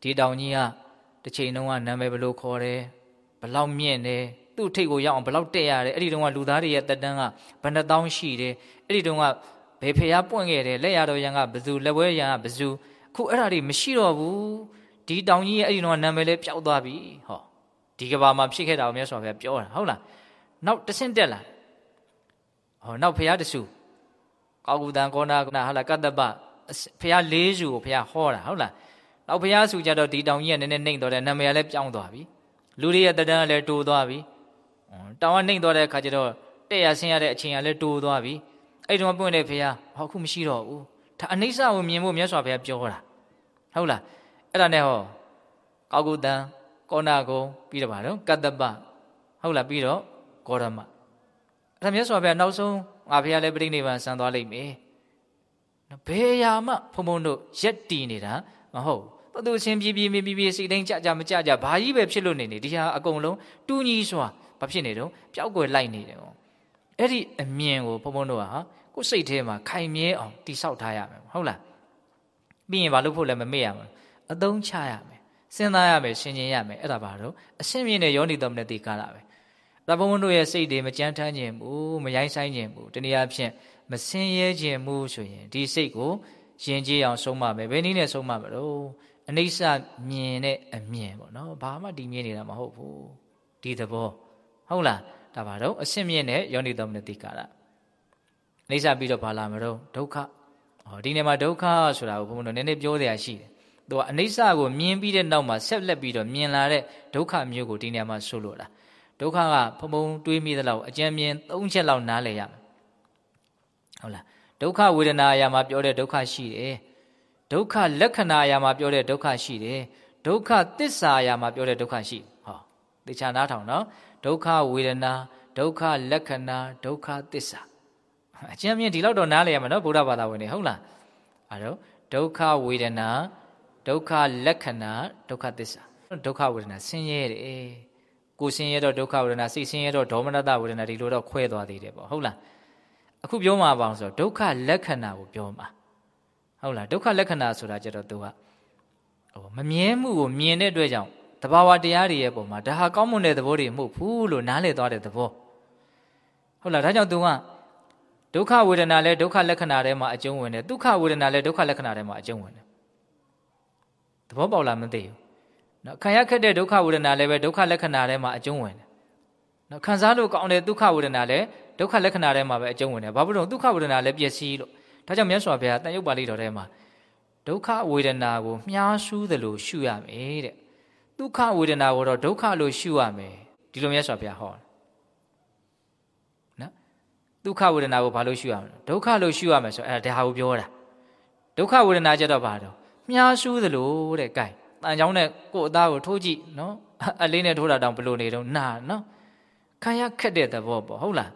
ဒီတောင်ကြီးကတစ်ချိန်တုန်းကနာမည်ဘယ်လိုခေါ်တယ်ဘလောက်မြင့်တယ်သူ့ထိတ်ကိုရောက်အောင်ဘလောက်တက်ရတယ်အဲ့ဒီတုန်းကလူသားတွေရဲ့တက်တန်းကဘယ်နှတောင်းရှိတယ်အဲ့ဒီတုန်းကဘယ်ဖျားပွင့်ခဲ့တယ်လက်ရတော်ရန်ကဘသူလက်ဝဲရန်ကဘသူအခုအဲ့ဒါတွေမရှိတော့ဘူးဒီတောင်ကြီးရဲ့အဲ့ဒီတုန်းကနာမည်လေးပျောက်သွားပြီဟောဒီကဘာမှာဖြစ်ခဲ့တာကိုမြတ်စွာဘုရားပြောတာဟုတ်လားနောက်တဆင့်တက်လာဟောနောက်ဖျားတဆူ ကောက်ကူတန်ကောနာကနာဟာလာကတ္တပဖះလေးစုကိုဖះဟောတာဟုတ်လားနောက်ဖះစုကြတော့ဒီတောင်ကြီးကနည်းနည်းနှိမ့်တော့တယ်နာမည်လည်းပြောင်းသွားပြီလူတွေရဲ့တဒန်းကလည်းတိုးသွားပြီတောင်ကနှိမ့်သွားတဲ့အခါကျတော့တဲ့ရဆင်းရတဲ့အချိန်ကလည်းတိုးသွားပြီအဲ့တုန်းကပွင့်တဲ့ဖះဟောခုမရှိတော့ဘူးဒါအနိစ္စကိုမြင်ဖို့မြတ်စွာဘုရားပြောတာဟုတ်လားအဲ့ဒါနဲ့ဟောကောက်ကုတံကောနာကုံပြီးတော့ဗါတော့ကတ္တပဟုတ်လားပြီးတော့ဂေါရမ အဲ့ဒါမြတ်စွာဘုရားနောက်ဆုံးငါဘုရားလည်းပြိဋိနိဗ္ဗာန်ဆံသွားလိမ့်မယ်နော်ဘယ်အရာမှဘုံဘုံတို့ရက်တည်နေတာမဟုတ်ဘူးသူချင်းပြေးပြေးပြေးပြေးစိတ်တိုင်းကြကြမကြကြဘာကြီးပဲဖြစ်လို့နေနေဒီဟာအကုန်လုံးတူးညီစွာဘာဖြစ်နေတော့ပျောက်ကွယ်လိုက်နေတယ်ပေါ့အဲ့ဒီအမြင်ကိုဘုံဘုံတို့ကဟာကိုယ်စိတ်ထဲမှာခိုင်မြဲအောင်တိဆောက်ထားရမယ်ဟုတ်လားပြီးရင်ဘာလို့ဖို့လဲမမေ့ရမှာအသုံးချရမယ်စဉ်းစားရမယ်ရှင်းကျင်ရမယ်အဲ့ဒါဘာလို့အရှင်းမြင့်တဲ့ယောနီတော်မနဲ့တိကားတာပဲ ဒါဘုံဘုံတို့ရဲ့စိတ်တွေမကြမ်းထမ်းခြင်းဘူးမရိုင်းဆိုင်ခြင်းဘူးတနည်းအားဖြင့်မစင်းရဲခြင်းမှုဆိုရင်ဒီစိတ်ကိုယဉ်ကျေးအောင်ဆုံးမမယ်ဘယ်နည်းနဲ့ဆုံးမမလို့အနိစ္စမြင်တဲ့အမြင်ပေါ့နော်ဘာမှဒီမြင်နေတာမဟုတ်ဘူးဒီသဘောဟုတ်လားဒါပါတော့အရှင်းမြင့်တဲ့ယောနိသောမနတိကာရအိဋ္ဌပြီးတော့ဘာလာမလို့ဒုက္ခဟောဒီနေမှာဒုက္ခဆိုတာကိုဘုံဘုံတို့နည်းနည်းပြောစရာရှိတယ်သူကအနိစ္စကိုမြင်ပြီးတဲ့နောက်မှာဆက်လက်ပြီးတော့မြင်လာတဲ့ဒုက္ခမျိုးကိုဒီနေရာမှာဆိုလို့တာ ဒုက္ခကဖုံဖုံတွေးမိသလောက်အကျဉ်းမြင်၃ချက်လောက်နားလည်ရမယ်ဟုတ်လားဒုက္ခဝေဒနာအရာမှာပြောတဲ့ဒုက္ခရှိတယ်ဒုက္ခလက္ခဏာအရာမှာပြောတဲ့ဒုက္ခရှိတယ်ဒုက္ခသစ္စာအရာမှာပြောတဲ့ဒုက္ခရှိဟောတေချာနားထောင်နော်ဒုက္ခဝေဒနာဒုက္ခလက္ခဏာဒုက္ခသစ္စာအကျဉ်းမြင်ဒီလောက်တော့နားလည်ရမယ်နော်ဗုဒ္ဓဘာသာဝင်တွေဟုတ်လားအဲတော့ဒုက္ခဝေဒနာဒုက္ခလက္ခဏာဒုက္ခသစ္စာဒုက္ခဝေဒနာဆင်းရဲတယ် ကိုဆင်းရဲတော့ဒုက္ခဝေဒနာစိတ်ဆင်းရဲတော့ဒေါမနတဝေဒနာဒီလိုတော့ခွဲသွားသေးတယ်ပေါ့ဟုတ်လားအခုပြောမှာပါအောင်ဆိုတော့ဒုက္ခလက္ခဏာကိုပြောမှာဟုတ်လားဒုက္ခလက္ခဏာဆိုတာကြတော့သူကဟိုမမြဲမှုကိုမြင်တဲ့အတွက်ကြောင့်တဘာဝတရားတွေရဲ့ပုံမှာဒါဟာကောင်းမွန်တဲ့သဘောတွေမဟုတ်ဘူးလို့နားလည်သွားတဲ့သဘောဟုတ်လားဒါကြောင့်သူကဒုက္ခဝေဒနာလဲဒုက္ခလက္ခဏာထဲမှာအကျုံးဝင်တယ်ဒုက္ခဝေဒနာလဲဒုက္ခလက္ခဏာထဲမှာအကျုံးဝင်တယ်သဘောပေါက်လားမသိဘူး နော်ခံရခက်တဲ့ဒုက္ခဝေဒနာလည်းပဲဒုက္ခလက္ခဏာထဲမှာအကျုံးဝင်တယ်နော်ခံစားလို့ကောင်းတဲ့ဒုက္ခဝေဒနာလည်းဒုက္ခလက္ခဏာထဲမှာပဲအကျုံးဝင်တယ်ဘာဖြစ်လို့ဒုက္ခဝေဒနာလည်းပျက်စီးလို့ဒါကြောင့်မြတ်စွာဘုရားတန်ရုပ်ပါဠိတော်ထဲမှာဒုက္ခဝေဒနာကိုမြားဆူးသလိုရှုရမယ်တဲ့ဒုက္ခဝေဒနာကိုတော့ဒုက္ခလို့ရှုရမယ်ဒီလိုမြတ်စွာဘုရားဟောနော်ဒုက္ခဝေဒနာကိုဘာလို့ရှုရမလဲဒုက္ခလို့ရှုရမယ်ဆိုအဲ့ဒါဒါဟာကိုပြောတာဒုက္ခဝေဒနာကြတော့ဘာတော့မြားဆူးသလိုတဲ့ gain တန်ချောင်းနဲ့ကို့အသားကိုထိုးကြည့်နော်အလေးနဲ့ထိုးတာတောင်ဘလို့နေတော့နာနော်ခံရခက်တဲ့သဘောပေါ့ဟုတ်လား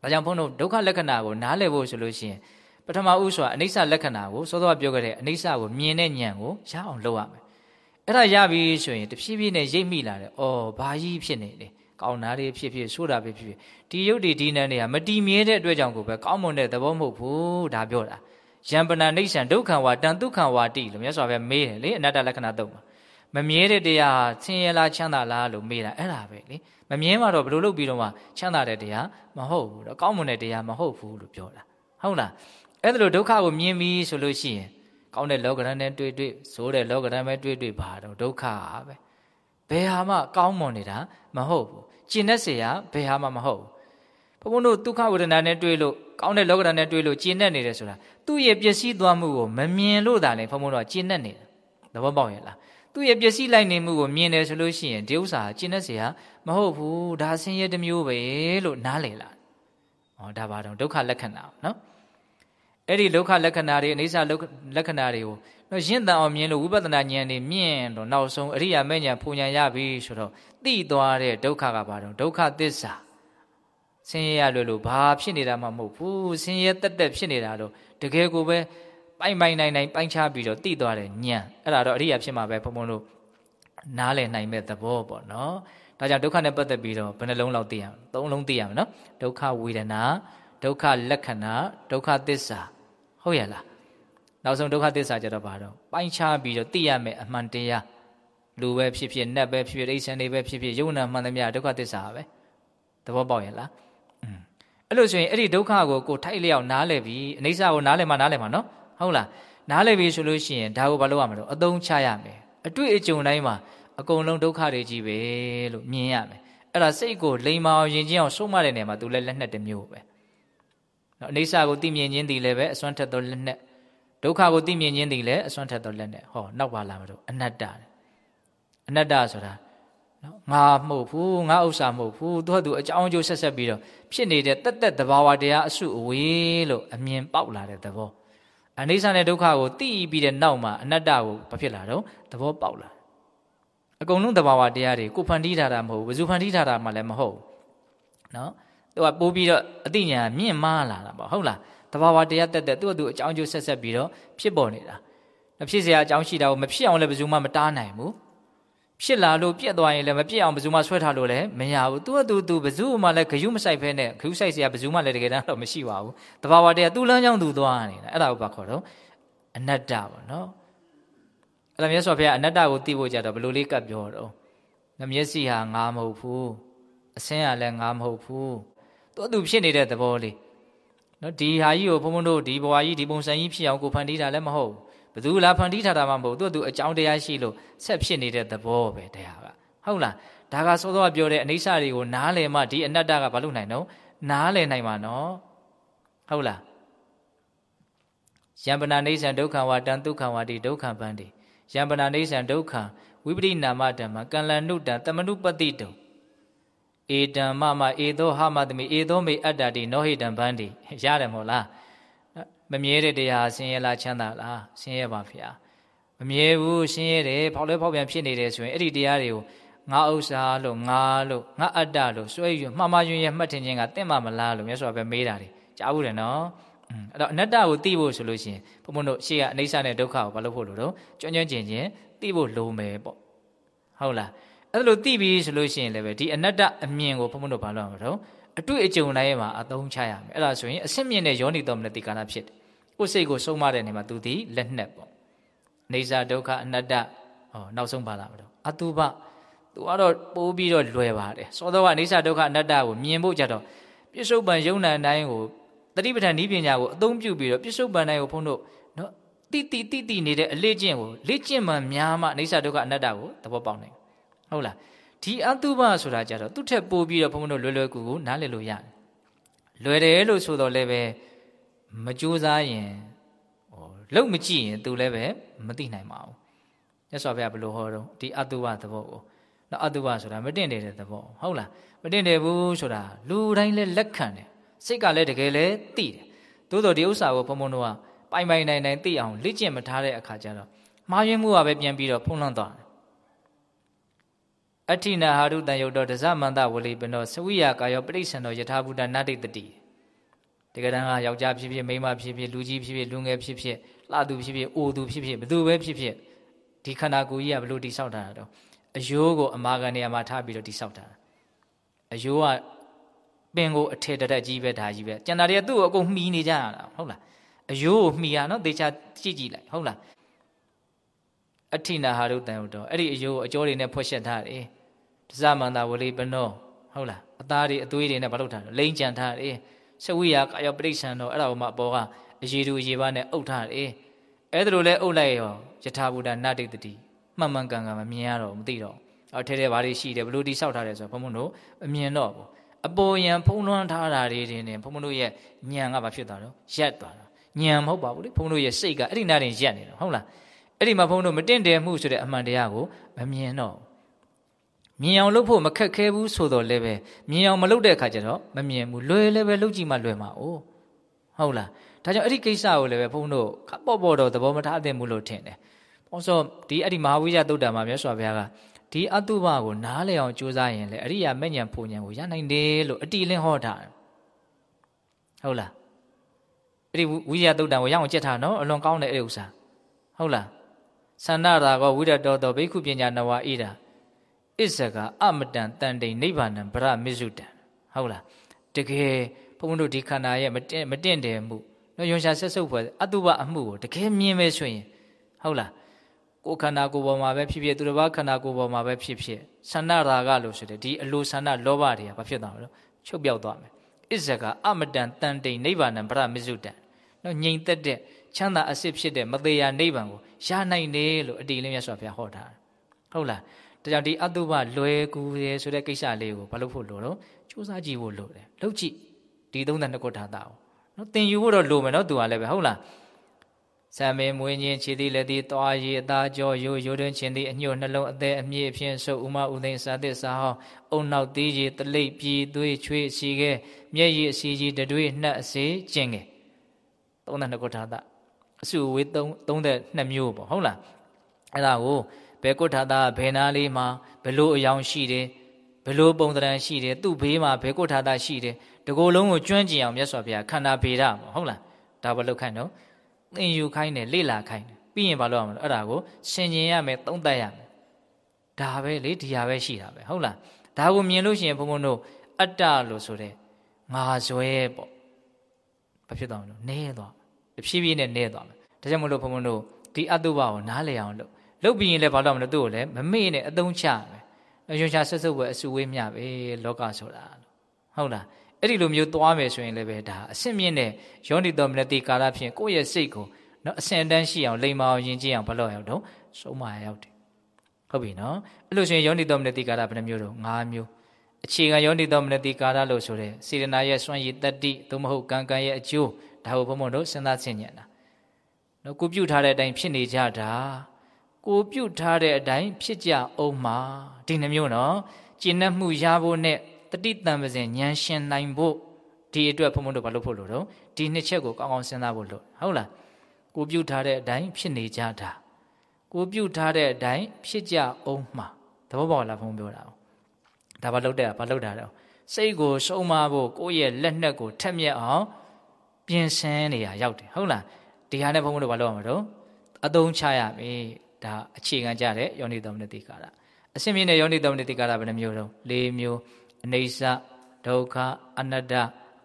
ဒါကြောင့်ဘုန်းတို့ဒုက္ခလက္ခဏာကိုနားလည်ဖို့ဆိုလို့ရှိရင်ပထမဦးစွာအနိစ္စလက္ခဏာကိုစောစောပြောခဲ့တဲ့အနိစ္စကိုမြင်တဲ့ဉာဏ်ကိုရအောင်လုပ်ရမယ်အဲ့ဒါရပြီဆိုရင်တဖြည်းဖြည်းနဲ့ရိပ်မိလာတယ်အော်ဘာကြီးဖြစ်နေလဲကောင်းတာတွေဖြစ်ဖြစ်ဆိုးတာဖြစ်ဖြစ်ဒီယုတ်ဒီဒီနန်းတွေကမတည်မြဲတဲ့အတွက်ကြောင့်ကိုပဲကောင်းမွန်တဲ့သဘောမဟုတ်ဘူးဒါပြောတာ ယံပနာနိစ္စံဒုက္ခံဝါတန်ဒုက္ခံဝါတိလို့မြတ်စွာဘုရားမေးတယ်လေအနတ္တလက္ခဏာတုံးမှာမမြဲတဲ့တရားဆင်းရဲလားချမ်းသာလားလို့မေးတာအဲ့ဒါပဲလေမမြဲမှတော့ဘယ်လိုလုပ်ပြီးတော့မှချမ်းသာတဲ့တရားမဟုတ်ဘူးတော့ကောင်းမွန်တဲ့တရားမဟုတ်ဘူးလို့ပြောတာဟုတ်လားအဲ့ဒါလိုဒုက္ခကိုမြင်ပြီဆိုလို့ရှိရင်ကောင်းတဲ့လောကရန်နဲ့တွေ့တွေ့ဆိုးတဲ့လောကရန်ပဲတွေ့တွေ့ပါတော့ဒုက္ခပဲဘယ်ဟာမှကောင်းမွန်နေတာမဟုတ်ဘူးကျင့်တဲ့เสียဘယ်ဟာမှမဟုတ်ဘူး ဘုန်းဘုန်းတို့ဒုက္ခဝေဒနာနဲ့တွေ့လို့ကောင်းတဲ့လောကရန်နဲ့တွေ့လို့ကျင့်တတ်နေတယ်ဆိုတာသူ့ရဲ့ပျက်စီးသွားမှုကိုမမြင်လို့သာလေဘုန်းဘုန်းတို့ကကျင့်တတ်နေတယ်သဘောပေါက်ရဲ့လားသူ့ရဲ့ပျက်စီးလိုက်နေမှုကိုမြင်တယ်ဆိုလို့ရှိရင်ဒီဥစ္စာကျင့်တတ်เสียမဟုတ်ဘူးဒါဆင်းရဲတစ်မျိုးပဲလို့နားလည်လာ။ဩဒါပါတော့ဒုက္ခလက္ခဏာနော်။အဲ့ဒီဒုက္ခလက္ခဏာတွေအိဋ္ဌလက္ခဏာတွေကိုတော့ရင့်တန်အောင်မြင်လို့ဝိပဿနာဉာဏ်တွေမြင့်တော့နောက်ဆုံးအရိယာမဲ့ဉာဏ်ဖူဉာဏ်ရပြီဆိုတော့သိသွားတဲ့ဒုက္ခကပါတော့ဒုက္ခသစ္စာ ဆင်းရဲရလို့လို့ဘာဖြစ်နေတာမှမဟုတ်ဘူးဆင်းရဲတက်တက်ဖြစ်နေတာလို့တကယ်ကိုပဲပိုင်ပိုင်နိုင်နိုင်ပိုင်းခြားပြီးတော့သိသွားတယ်ညံအဲ့ဒါတော့အရိယာဖြစ်မှာပဲဘုံဘုံတို့နားလည်နိုင်မဲ့သဘောပေါ့နော်ဒါကြောင့်ဒုက္ခနဲ့ပတ်သက်ပြီးတော့ဘယ်နှလုံးလောက်သိရအောင်သုံးလုံးသိရမယ်နော်ဒုက္ခဝေဒနာဒုက္ခလက္ခဏာဒုက္ခသစ္စာဟုတ်ရဲ့လားနောက်ဆုံးဒုက္ခသစ္စာကြတော့ဘာတော့ပိုင်းခြားပြီးတော့သိရမယ်အမှန်တရားလူပဲဖြစ်ဖြစ်နတ်ပဲဖြစ်ဖြစ်အိဆန်တွေပဲဖြစ်ဖြစ်ယုံနာမှန်သမျှဒုက္ခသစ္စာပဲသဘောပေါက်ရဲ့လားอืม အဲ့လိုဆိုရင်အဲ့ဒီဒုက္ခကိုကိုထိုက်လျောက်နားလည်ပြီးအနိစ္စကိုနားလည်မှနားလည်မှနော်ဟုတ်လားနားလည်ပြီဆိုလို့ရှိရင်ဒါကိုဘာလုပ်ရမလဲအသုံးချရမယ်အတွေ့အကြုံတိုင်းမှာအကုန်လုံးဒုက္ခတွေကြီးပဲလို့မြင်ရမယ်အဲ့ဒါစိတ်ကိုလိမ်မာအောင်ယဉ်ကျေးအောင်ဆုံးမတဲ့နေရာမှာသူလည်းလက်နဲ့တစ်မျိုးပဲနော်အိဋ္ဌာကိုသိမြင်ခြင်းသည်လည်းပဲအစွမ်းထက်သောလက်နဲ့ဒုက္ခကိုသိမြင်ခြင်းသည်လည်းအစွမ်းထက်သောလက်နဲ့ဟောနောက်ပါလာမလို့အနတ္တအနတ္တဆိုတာ နော်ငါမဟုတ်ဘူးငါဥစ္စာမဟုတ်ဘူးသူကသူအကြောင်းအကျိုးဆက်ဆက်ပြီးတော့ဖြစ်နေတဲ့တက်တက်တဘာဝတရားအစုအဝေးလို့အမြင်ပေါက်လာတဲ့သဘောအနိစ္စနဲ့ဒုက္ခကိုသိပြီးတဲ့နောက်မှာအနတ္တကိုဘာဖြစ်လာတော့သဘောပေါက်လာအကုန်လုံးတဘာဝတရားတွေကိုဖန်တီးထားတာမဟုတ်ဘူးဘယ်သူဖန်တီးထားတာမှလည်းမဟုတ်နော်သူကပိုးပြီးတော့အတိညာမြင့်မားလာတာပေါ့ဟုတ်လားတဘာဝတရားတက်တက်သူကသူအကြောင်းအကျိုးဆက်ဆက်ပြီးတော့ဖြစ်ပေါ်နေတာဖြစ်စရာအကြောင်းရှိတာကိုမဖြစ်အောင်လည်းဘယ်သူမှမတားနိုင်ဘူး ဖြစ်လာလို့ပြက်သွားရင်လည်းမပြက်အောင်ဘယ်သူမှဆွဲထားလို့လည်းမရဘူးသူကသူသူဘယ်သူမှလည်းဂယုမဆိုင်ဖဲနဲ့ဂယုဆိုင်စရာဘယ်သူမှလည်းတကယ်တမ်းတော့မရှိပါဘူးတဘာဝတည်းကသူ့လမ်းကြောင်းသူသွားနေတာအဲ့ဒါကိုဘာခေါ်တော့အနတ္တပေါ့နော်အဲ့ဒါမြတ်စွာဘုရားအနတ္တကိုသိဖို့ကြတော့ဘယ်လိုလေးကပ်ပြောတော့ငါမျက်စိဟာငါမဟုတ်ဘူးအဆင်းဟာလည်းငါမဟုတ်ဘူးသူကသူဖြစ်နေတဲ့သဘောလေးနော်ဒီဟာကြီးကိုဘုန်းဘုန်းတို့ဒီဘဝကြီးဒီပုံစံကြီးဖြစ်အောင်ကိုဖန်တီးတာလည်းမဟုတ်ဘူး ဘသူလားဖန်တီးထားတာမှမဟုတ်သူကသူအကြောင်းတရားရှိလို့ဆက်ဖြစ်နေတဲ့သဘောပဲတရားကဟုတ်လားဒါကစောစောပြောတဲ့အနိစ္စတွေကိုနားလည်မှဒီအနတ္တကဘာလို့နိုင်တော့နားလည်နိုင်မှာနော်ဟုတ်လားယံပနာနေဆံဒုက္ခဝါတံဒုက္ခဝါတိဒုက္ခပန္တိယံပနာနေဆံဒုက္ခံဝိပရိနာမဓမ္မကံလနုတံတမနုပတိတုဧတံမမဧသောဟမတမိဧသောမေအတ္တတိနောဟိတံဗန္တိရတယ်မို့လား မမြဲတဲ့တရားဆင်းရဲလားချမ်းသာလားဆင်းရဲပါဗျာမမြဲဘူးဆင်းရဲတယ်ဖောက်လဲဖောက်ပြန်ဖြစ်နေတယ်ဆိုရင်အဲ့ဒီတရားတွေကိုငါဥစ္စာလို့ငါလို့ငါအတ္တလို့စွဲယူမှားမှားယွင်းရမှတ်ထင်ခြင်းကတင့်မမလားလို့မြတ်စွာဘုရားမေးတာလေကြားဘူးတယ်နော်အဲ့တော့အနတ္တကိုသိဖို့ဆိုလို့ရှိရင်ဘုံဘုံတို့ရှေ့ကအနိစ္စနဲ့ဒုက္ခကိုဘာလို့ဖို့လို့တော့ကျွမ်းကျွမ်းကျင်ကျင်သိဖို့လိုမယ်ပေါ့ဟုတ်လားအဲ့လိုသိပြီဆိုလို့ရှိရင်လည်းပဲဒီအနတ္တအမြင်ကိုဘုံဘုံတို့ဘာလို့အောင်တော့ အတွေ့အကြုံတိုင်းမှာအသုံးချရမယ်အဲ့ဒါဆိုရင်အစစ်မြင့်တဲ့ယောနိတော်မနတိကာရဖြစ်တယ်ကိုယ်စိတ်ကိုဆုံးမတဲ့နေမှာသူဒီလက်နှက်ပေါ့နေစာဒုက္ခအနတ္တဟောနောက်ဆုံးပါလာမလို့အတုပသူကတော့ပိုးပြီးတော့လွယ်ပါတယ်စောသောကနေစာဒုက္ခအနတ္တကိုမြင်ဖို့ကြတော့ပြစ္ဆုတ်ပံယုံနာတိုင်းကိုတတိပဋ္ဌာန်ဤပညာကိုအသုံးပြုပြီးတော့ပြစ္ဆုတ်ပံတိုင်းကိုဘုန်းတို့နော်တိတိတိတိနေတဲ့အလေးကျင့်ကိုလေ့ကျင့်မှများမှနေစာဒုက္ခအနတ္တကိုသဘောပေါက်နိုင်ဟုတ်လား ဒီအတုပဆိုတာကြတော့သူ့ထက်ပိုပြီးတော့ဘုန်းဘုန်းတို့လွယ်လွယ်ကူကူနားလည်လို့ရတယ်လွယ်တယ်လို့ဆိုတော့လည်းပဲမကြိုးစားရင်ဟောလုံမကြည့်ရင်သူလည်းပဲမသိနိုင်ပါဘူးမြတ်စွာဘုရားဘယ်လိုဟောတော့ဒီအတုပသဘောကိုနော်အတုပဆိုတာမတင့်တယ်တဲ့သဘောဟုတ်လားမတင့်တယ်ဘူးဆိုတာလူတိုင်းလည်းလက်ခံတယ်စိတ်ကလည်းတကယ်လည်းသိတယ်သို့တော်ဒီဥစ္စာကိုဘုံဘုံတို့ကပိုင်ပိုင်နိုင်နိုင်သိအောင်လေ့ကျင့်မထားတဲ့အခါကျတော့မှားယွင်းမှုကပဲပြန်ပြီးတော့ဖုံးလွှမ်းသွားတယ် အဋ္ဌိနာဟာရုတံယုတ်တော်ဒဇမန္တဝလိပနောသဝိယကာယောပရိစ္ဆန်တော်ယထာဘုဒ္ဓနာတိတတိတကယ်တမ်းကယောက်ျားဖြစ်ဖြစ်မိန်းမဖြစ်ဖြစ်လူကြီးဖြစ်ဖြစ်လူငယ်ဖြစ်ဖြစ်လှသူဖြစ်ဖြစ်အိုသူဖြစ်ဖြစ်ဘယ်သူပဲဖြစ်ဖြစ်ဒီခန္ဓာကိုယ်ကြီးကဘလို့တိဆောက်ထားတာတော့အယိုးကိုအမာခံနေရာမှာထားပြီးတော့တိဆောက်တာအယိုးကပင်ကိုအထက်တက်ကြီးပဲဒါကြီးပဲကျန်တာတွေကသူ့ကိုအကုန်မှီနေကြရတာဟုတ်လားအယိုးကိုမှီရနော်သေချာကြည့်ကြည့်လိုက်ဟုတ်လား အဋ္ဌိနာဟာရုတံဥတော်အဲ့ဒီအယိုးအကျော်တွေနဲ့ဖွက်ရှက်ထားတယ်ဒဇမန္တာဝလိပနောဟုတ်လားအသားတွေအသွေးတွေနဲ့မလုပ်ထားလိမ့်ကြံထားတယ်ဆဝိယကာယပရိစ္ဆန်တော်အဲ့ဒါကိုမှအပေါ်ကအရေတူရေပါနဲ့အုပ်ထားတယ်အဲ့ဒါလိုလဲအုပ်လိုက်ရောယထာဘုဒ္ဓနတိတတိမှန်မှန်ကန်ကန်မမြင်ရတော့မသိတော့အော်ထဲထဲဘာတွေရှိတယ်ဘလို့တိဆောက်ထားတယ်ဆိုတော့ဘုံဘုံတို့အမြင်တော့ဘူးအပေါ်ယံဖုံးလွှမ်းထားတာတွေတင်ဘုံဘုံတို့ရဲ့ညံကဘာဖြစ်သွားတော့ရက်သွားတာညံမဟုတ်ပါဘူးလေဘုံတို့ရဲ့စိတ်ကအဲ့ဒီနားတင်ရက်နေတာဟုတ်လား အဲ့ဒီမှာဘုံတို့မတင့်တယ်မှုဆိုတဲ့အမှန်တရားကိုမမြင်တော့မြင်အောင်လုပ်ဖို့မခက်ခဲဘူးဆိုတော့လည်းပဲမြင်အောင်မလုပ်တဲ့အခါကျတော့မမြင်ဘူးလွယ်လည်းပဲလုပ်ကြည့်မှလွယ်မှာ哦ဟုတ်လားဒါကြောင့်အဲ့ဒီကိစ္စကိုလည်းပဲဘုန်းတို့ပေါ့ပေါ့တော့သဘောမထားသင့်ဘူးလို့ထင်တယ်။ဘောဆိုဒီအဲ့ဒီမဟာဝိဇ္ဇသုတ်တံမှာမြတ်စွာဘုရားကဒီအတုပကိုနားလည်အောင်ကြိုးစားရင်လေအရိယာမဲ့ညံဖူညံကိုရနိုင်တယ်လို့အတိလင်းဟောထားတယ်။ဟုတ်လား။အဲ့ဒီဝိဇ္ဇသုတ်တံကိုရအောင်ကြက်ထားနော်အလွန်ကောင်းတဲ့အဲ့ဥစ္စာ။ဟုတ်လား။ သန္နရာကောဝိရတောတောဘိက္ခုပညာနဝဣဒာအစ္ဆကအမတန်တန်တိန်နိဗ္ဗာန်ဗရမစ္စုတံဟုတ်လားတကယ်ဘုန်းတို့ဒီခန္ဓာရဲ့မတင့်မတင့်တယ်မှုနော်ယွန်ရှာဆက်စုပ်ဖွယ်အတုပအမှုကိုတကယ်မြင်ပဲဆိုရင်ဟုတ်လားကိုယ်ခန္ဓာကိုယ်ပေါ်မှာပဲဖြစ်ဖြစ်သူတစ်ပါးခန္ဓာကိုယ်ပေါ်မှာပဲဖြစ်ဖြစ်ဆန္ဒရာဂလို့ဆိုတဲ့ဒီအလိုဆန္ဒလောဘတွေကဘာဖြစ်သွားမလဲချုပ်ပြောက်သွားမယ်အစ္ဆကအမတန်တန်တိန်နိဗ္ဗာန်ဗရမစ္စုတံနော်ငြိမ်သက်တဲ့ချမ်းသာအစစ်ဖြစ်တဲ့မသေးရနိဗ္ဗာန်ကို ရနိုင်တယ်လို့အတိလင်းမြတ်စွာဘုရားဟောထားဟုတ်လားဒါကြောင့်ဒီအတုပလွယ်ကူရဲဆိုတဲ့ကိစ္စလေးကိုဘာလို့ဖို့လို့တော့စူးစမ်းကြည့်ဖို့လိုတယ်လုပ်ကြည့်ဒီ32ခုထာတာကိုနော်သင်ယူဖို့တော့လိုမယ်နော်သူကလည်းပဲဟုတ်လားဆံမင်းမွေးခြင်းခြေသည်လက်သည်သွားရည်အသားကြောရိုးရိုးတွင်ခြင်းသည်အညှို့နှလုံးအသေးအမြင့်အဖြစ်ဆုပ်ဥမဥသိန်းစာသစ်စာဟောအုံနောက်သေးရည်တလိပ်ပြည်သွေးချွေးစီခဲမျက်ရည်အစီကြီးတတွေးနှက်အစေကျင်ငယ်32ခုထာတာ အစုဝေး32မျိုးပေါ့ဟုတ်လားအဲ့ဒါကိုဘယ်ကုဋ္ဌတာဘယ်နာလေးမှာဘယ်လိုအယောင်ရှိတယ်ဘယ်လိုပုံသဏ္ဍာန်ရှိတယ်သူ့ဘေးမှာဘယ်ကုဋ္ဌတာရှိတယ်တကိုယ်လုံးကိုကျွမ်းကျင်အောင်မြတ်စွာဘုရားခန္ဓာဗေဒပေါ့ဟုတ်လားဒါဘယ်လောက်ခိုင်းတော့သင်ယူခိုင်းတယ်လေ့လာခိုင်းတယ်ပြီးရင်ဘာလုပ်ရမလဲအဲ့ဒါကိုဆင်ခြင်ရမယ်သုံးသပ်ရမယ်ဒါပဲလေဒီဟာပဲရှိတာပဲဟုတ်လားဒါကိုမြင်လို့ရှိရင်ဘုံဘုံတို့အတ္တလို့ဆိုတဲ့ငါဇွဲပေါ့ဘာဖြစ်သွားမလို့နဲသွားတဖြည်းဖြည်းနဲ့နဲသွားမယ် ဒါကြောင့်မလို့ဘုံဘုံတို့ဒီအတုပကိုနားလည်အောင်လုပ်လုတ်ပြီးရင်လည်းဘာလို့မလဲသူ့ကိုလည်းမမေ့နဲ့အသုံးချမယ်ရွှေချဆက်စုပ်ပဲအစုဝေးမြပဲလောကဆိုတာဟုတ်လားအဲ့ဒီလိုမျိုးသွားမယ်ဆိုရင်လည်းပဲဒါအဆင့်မြင့်တဲ့ယောနိတော်မနတိကာလဖြင့်ကိုယ့်ရဲ့စိတ်ကိုနော်အဆင့်အတန်းရှိအောင်လိမ္မာအောင်ယဉ်ကျေးအောင်ဘလို့ရောက်တော့ဆုံးမရောက်တယ်ဟုတ်ပြီနော်အဲ့လိုဆိုရင်ယောနိတော်မနတိကာလဘယ်နှမျိုးတော့၅မျိုးအခြေခံယောနိတော်မနတိကာလလို့ဆိုတဲ့စေတနာရဲ့စွန့်ရည်တတ္တိသို့မဟုတ်ကံကံရဲ့အကျိုးဒါကိုဘုံဘုံတို့စဉ်းစားဆင်ញံတာ နော်ကိုပြုတ်ထားတဲ့အတိုင်းဖြစ်နေကြတာကိုပြုတ်ထားတဲ့အတိုင်းဖြစ်ကြအောင်မှာဒီနှမျိုးနော်ကျင့်နှမှုရဖို့နဲ့တတိတံပစဉ်ဉာဏ်ရှင်နိုင်ဖို့ဒီအတွက်ဘုံဘုံတို့ဘာလို့ဖို့လို့တော့ဒီနှစ်ချက်ကိုကောင်းကောင်းစဉ်းစားဖို့လို့ဟုတ်လားကိုပြုတ်ထားတဲ့အတိုင်းဖြစ်နေကြတာကိုပြုတ်ထားတဲ့အတိုင်းဖြစ်ကြအောင်မှာသဘောပေါက်လားဘုံပြောတာဒါဘာလုပ်တဲ့ဘာလုပ်တာတော့စိတ်ကိုစုံမဖို့ကိုယ့်ရဲ့လက်နက်ကိုထက်မြက်အောင်ပြင်ဆင်နေရရောက်တယ်ဟုတ်လား ဒီဟာနဲ့ဘုံဘုံတို့ဘာလုပ်ရမှာတော့အသုံးချရမယ်ဒါအခြေခံကြတဲ့ယောနိသောမနတိကာရအစင်မြင့်တဲ့ယောနိသောမနတိကာရဘယ်နှမျိုးတော့၄မျိုးအနေဆဒုက္ခအနတ္တ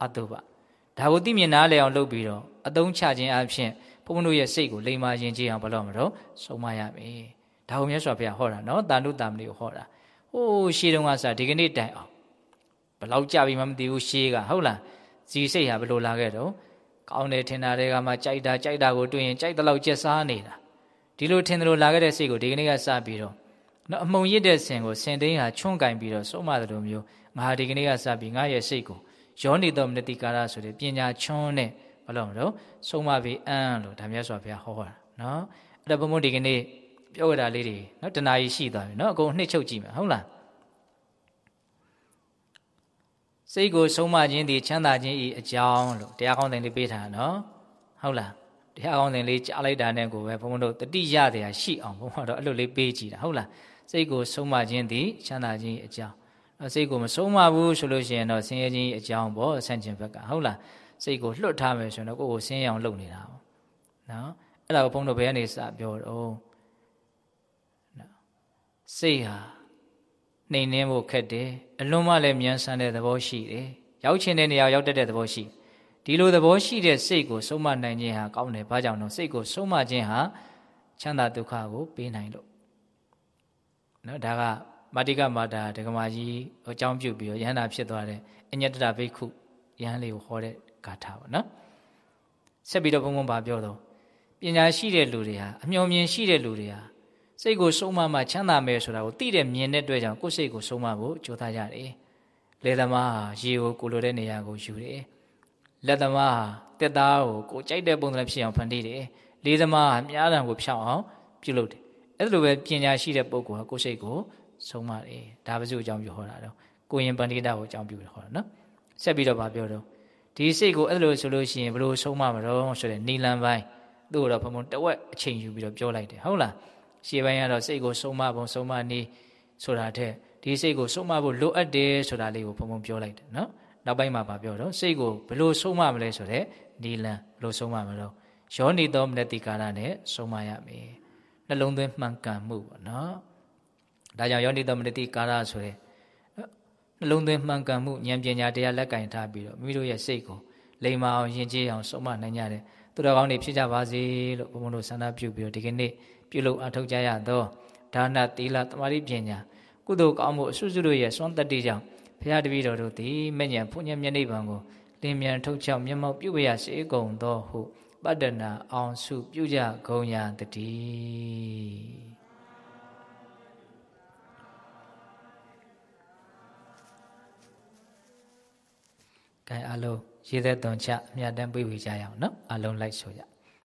အတုပဒါကိုသိမြင်နားလည်အောင်လုပ်ပြီးတော့အသုံးချခြင်းအပြင်ဘုန်းဘုန်းတို့ရဲ့စိတ်ကိုလိမ္မာရင်ကြည်အောင်ဘယ်လိုမလို့ဆုံးမရမယ်ဒါကိုမြတ်စွာဘုရားဟောတာနော်တာနုတာမဏိကိုဟောတာဟိုးရှေးတုန်းကစဒီကနေ့တိုင်အောင်ဘလောက်ကြပြီမှမသိဘူးရှေးကဟုတ်လားဇီစိတ်ဟာဘယ်လိုလာခဲ့တော့ ကောင်းတယ်ထင်တာတွေကမှကြိုက်တာကြိုက်တာကိုတွေ့ရင်ကြိုက်တဲ့လောက်ကြက်စားနေတာဒီလိုထင်တယ်လို့လာခဲ့တဲ့စိတ်ကိုဒီကနေ့ကစပြီးတော့နော်အမုံရစ်တဲ့ဆင်ကိုဆင်သိန်းဟာချွန့်ကင်ပြီးတော့ဆုံးမတယ်လို့မျိုးငါဒီကနေ့ကစပြီးငါရဲ့စိတ်ကိုယောနိတော်မနတိကာရဆိုတဲ့ပညာချွန်းနဲ့ဘာလို့မလို့ဆုံးမပြီးအန်းလို့ဒါမြတ်စွာဘုရားဟောတာနော်အဲ့ဒါဘုံဘုံဒီကနေ့ပြောရတာလေးတွေနော်တဏှာကြီးရှိသွားပြီနော်အကုန်နှစ်ချုပ်ကြည့်မယ်ဟုတ်လား စိတ်ကိုဆုံးမခြင်းဒီချမ်းသာခြင်းဤအကြောင်းလို့တရားကောင်းတဲ့လေးပေးထားနော်ဟုတ်လားတရားကောင်းတဲ့လေးကြားလိုက်တာနဲ့ကိုပဲဘုံဘုံတို့တတိရတရားရှိအောင်ဘုံဘုံတို့အဲ့လိုလေးပေးကြည့်တာဟုတ်လားစိတ်ကိုဆုံးမခြင်းဒီချမ်းသာခြင်းဤအကြောင်းစိတ်ကိုမဆုံးမဘူးဆိုလို့ရှိရင်တော့ဆင်းရဲခြင်းအကြောင်းပေါ့ဆန့်ကျင်ဘက်ကဟုတ်လားစိတ်ကိုလွတ်ထားမယ်ဆိုရင်တော့ကိုယ်ကိုဆင်းရဲအောင်လုပ်နေတာပေါ့နော်အဲ့ဒါကိုဘုန်းတော်ဘယ်ကနေစပြောတော့နော်စိတ်ဟာ နှိမ်နှင်းဖို့ခက်တယ်အလွန်မှလည်းမြန်ဆန်တဲ့သဘောရှိတယ်ရောက်ချင်တဲ့နေရာရောက်တတ်တဲ့သဘောရှိဒီလိုသဘောရှိတဲ့စိတ်ကိုဆုံးမနိုင်ခြင်းဟာကောင်းတယ်ဘာကြောင့်လဲစိတ်ကိုဆုံးမခြင်းဟာချမ်းသာဒုက္ခကိုပေးနိုင်လို့နော်ဒါကမာတိကမာတာဒကမာကြီးအကြောင်းပြုပြီးတော့ယန္တာဖြစ်သွားတဲ့အညတတဘိက္ခုယဟန်လေးကိုဟောတဲ့ဂါထာပေါ့နော်ဆက်ပြီးတော့ဘုံဘုံပါပြောတော့ပညာရှိတဲ့လူတွေဟာအမျှော်မြင်ရှိတဲ့လူတွေဟာ စိတ်ကိုဆုံးမမှချမ်းသာမယ်ဆိုတာကိုသိတဲ့မြင်တဲ့အတွက်ကြောင့်ကိုယ်စိတ်ကိုဆုံးမဖို့ကြိုးစားကြတယ်လေသမားဟာရေကိုကိုလိုတဲ့နေရာကိုယူတယ်လက်သမားဟာတက်သားကိုကိုကြိုက်တဲ့ပုံစံဖြစ်အောင်ဖန်တီးတယ်လေသမားဟာမြားတံကိုဖြောင်းအောင်ပြုလုပ်တယ်အဲ့လိုပဲပညာရှိတဲ့ပုဂ္ဂိုလ်ဟာကိုယ်စိတ်ကိုဆုံးမတယ်ဒါပဲဆိုအကြောင်းပြုဟောတာတော့ကိုရင်ပန္တိတာကိုအကြောင်းပြုဟောတာနော်ဆက်ပြီးတော့ဗာပြောတော့ဒီစိတ်ကိုအဲ့လိုဆိုလို့ရှိရင်ဘလို့ဆုံးမမတော့ဆိုတဲ့နီလန်ပိုင်းသူ့တော့ဘုံဘုံတဝက်အချိန်ယူပြီးတော့ပြောလိုက်တယ်ဟုတ်လား ရှေ့ပိုင်းကတော့စိတ်ကိုဆုံးမပုံဆုံးမနေဆိုတာတဲ့ဒီစိတ်ကိုဆုံးမဖို့လိုအပ်တယ်ဆိုတာလေးကိုဘုံဘုံပြောလိုက်တယ်နော်နောက်ပိုင်းမှာဗာပြောတော့စိတ်ကိုဘလို့ဆုံးမမလဲဆိုတဲ့နီလန်ဘလို့ဆုံးမမလို့ယောနေသောမနတိကာရနဲ့ဆုံးမရမယ်နှလုံးသွင်းမှန်ကန်မှုပေါ့နော်ဒါကြောင့်ယောနိတမနတိကာရဆိုရဲနှလုံးသွင်းမှန်ကန်မှုဉာဏ်ပညာတရားလက်ကင်ထားပြီးတော့မိမိတို့ရဲ့စိတ်ကိုလိမ္မာအောင်ယဉ်ကျေးအောင်ဆုံးမနိုင်ကြတဲ့သူတော်ကောင်းတွေဖြစ်ကြပါစေလို့ဘုန်းဘုန်းတို့ဆန္ဒပြုပြီးတော့ဒီကနေ့ ပြုလုပ်အထောက်ကြရသောဒါနသီလသမာဓိပညာကုသိုလ်ကောင်းမှုအစွစုတို့ရဲ့စွမ်းတတ္တိကြောင့်ဘုရားတပည့်တော်တို့သည်မဉ္ဇဉ်ဘုညမျက်နှိဗံကိုလင်းမြန်ထုတ်ချောက်မျက်မှောက်ပြုပရစေကုန်သောဟုပတ္တနာအောင်စုပြုကြဂုံရာတည်းကဲအလုံးရေးသက်သွန်ချအမြတ်တမ်းပြေးဝေကြရအောင်နော်အလုံးလိုက်ဆိုကြ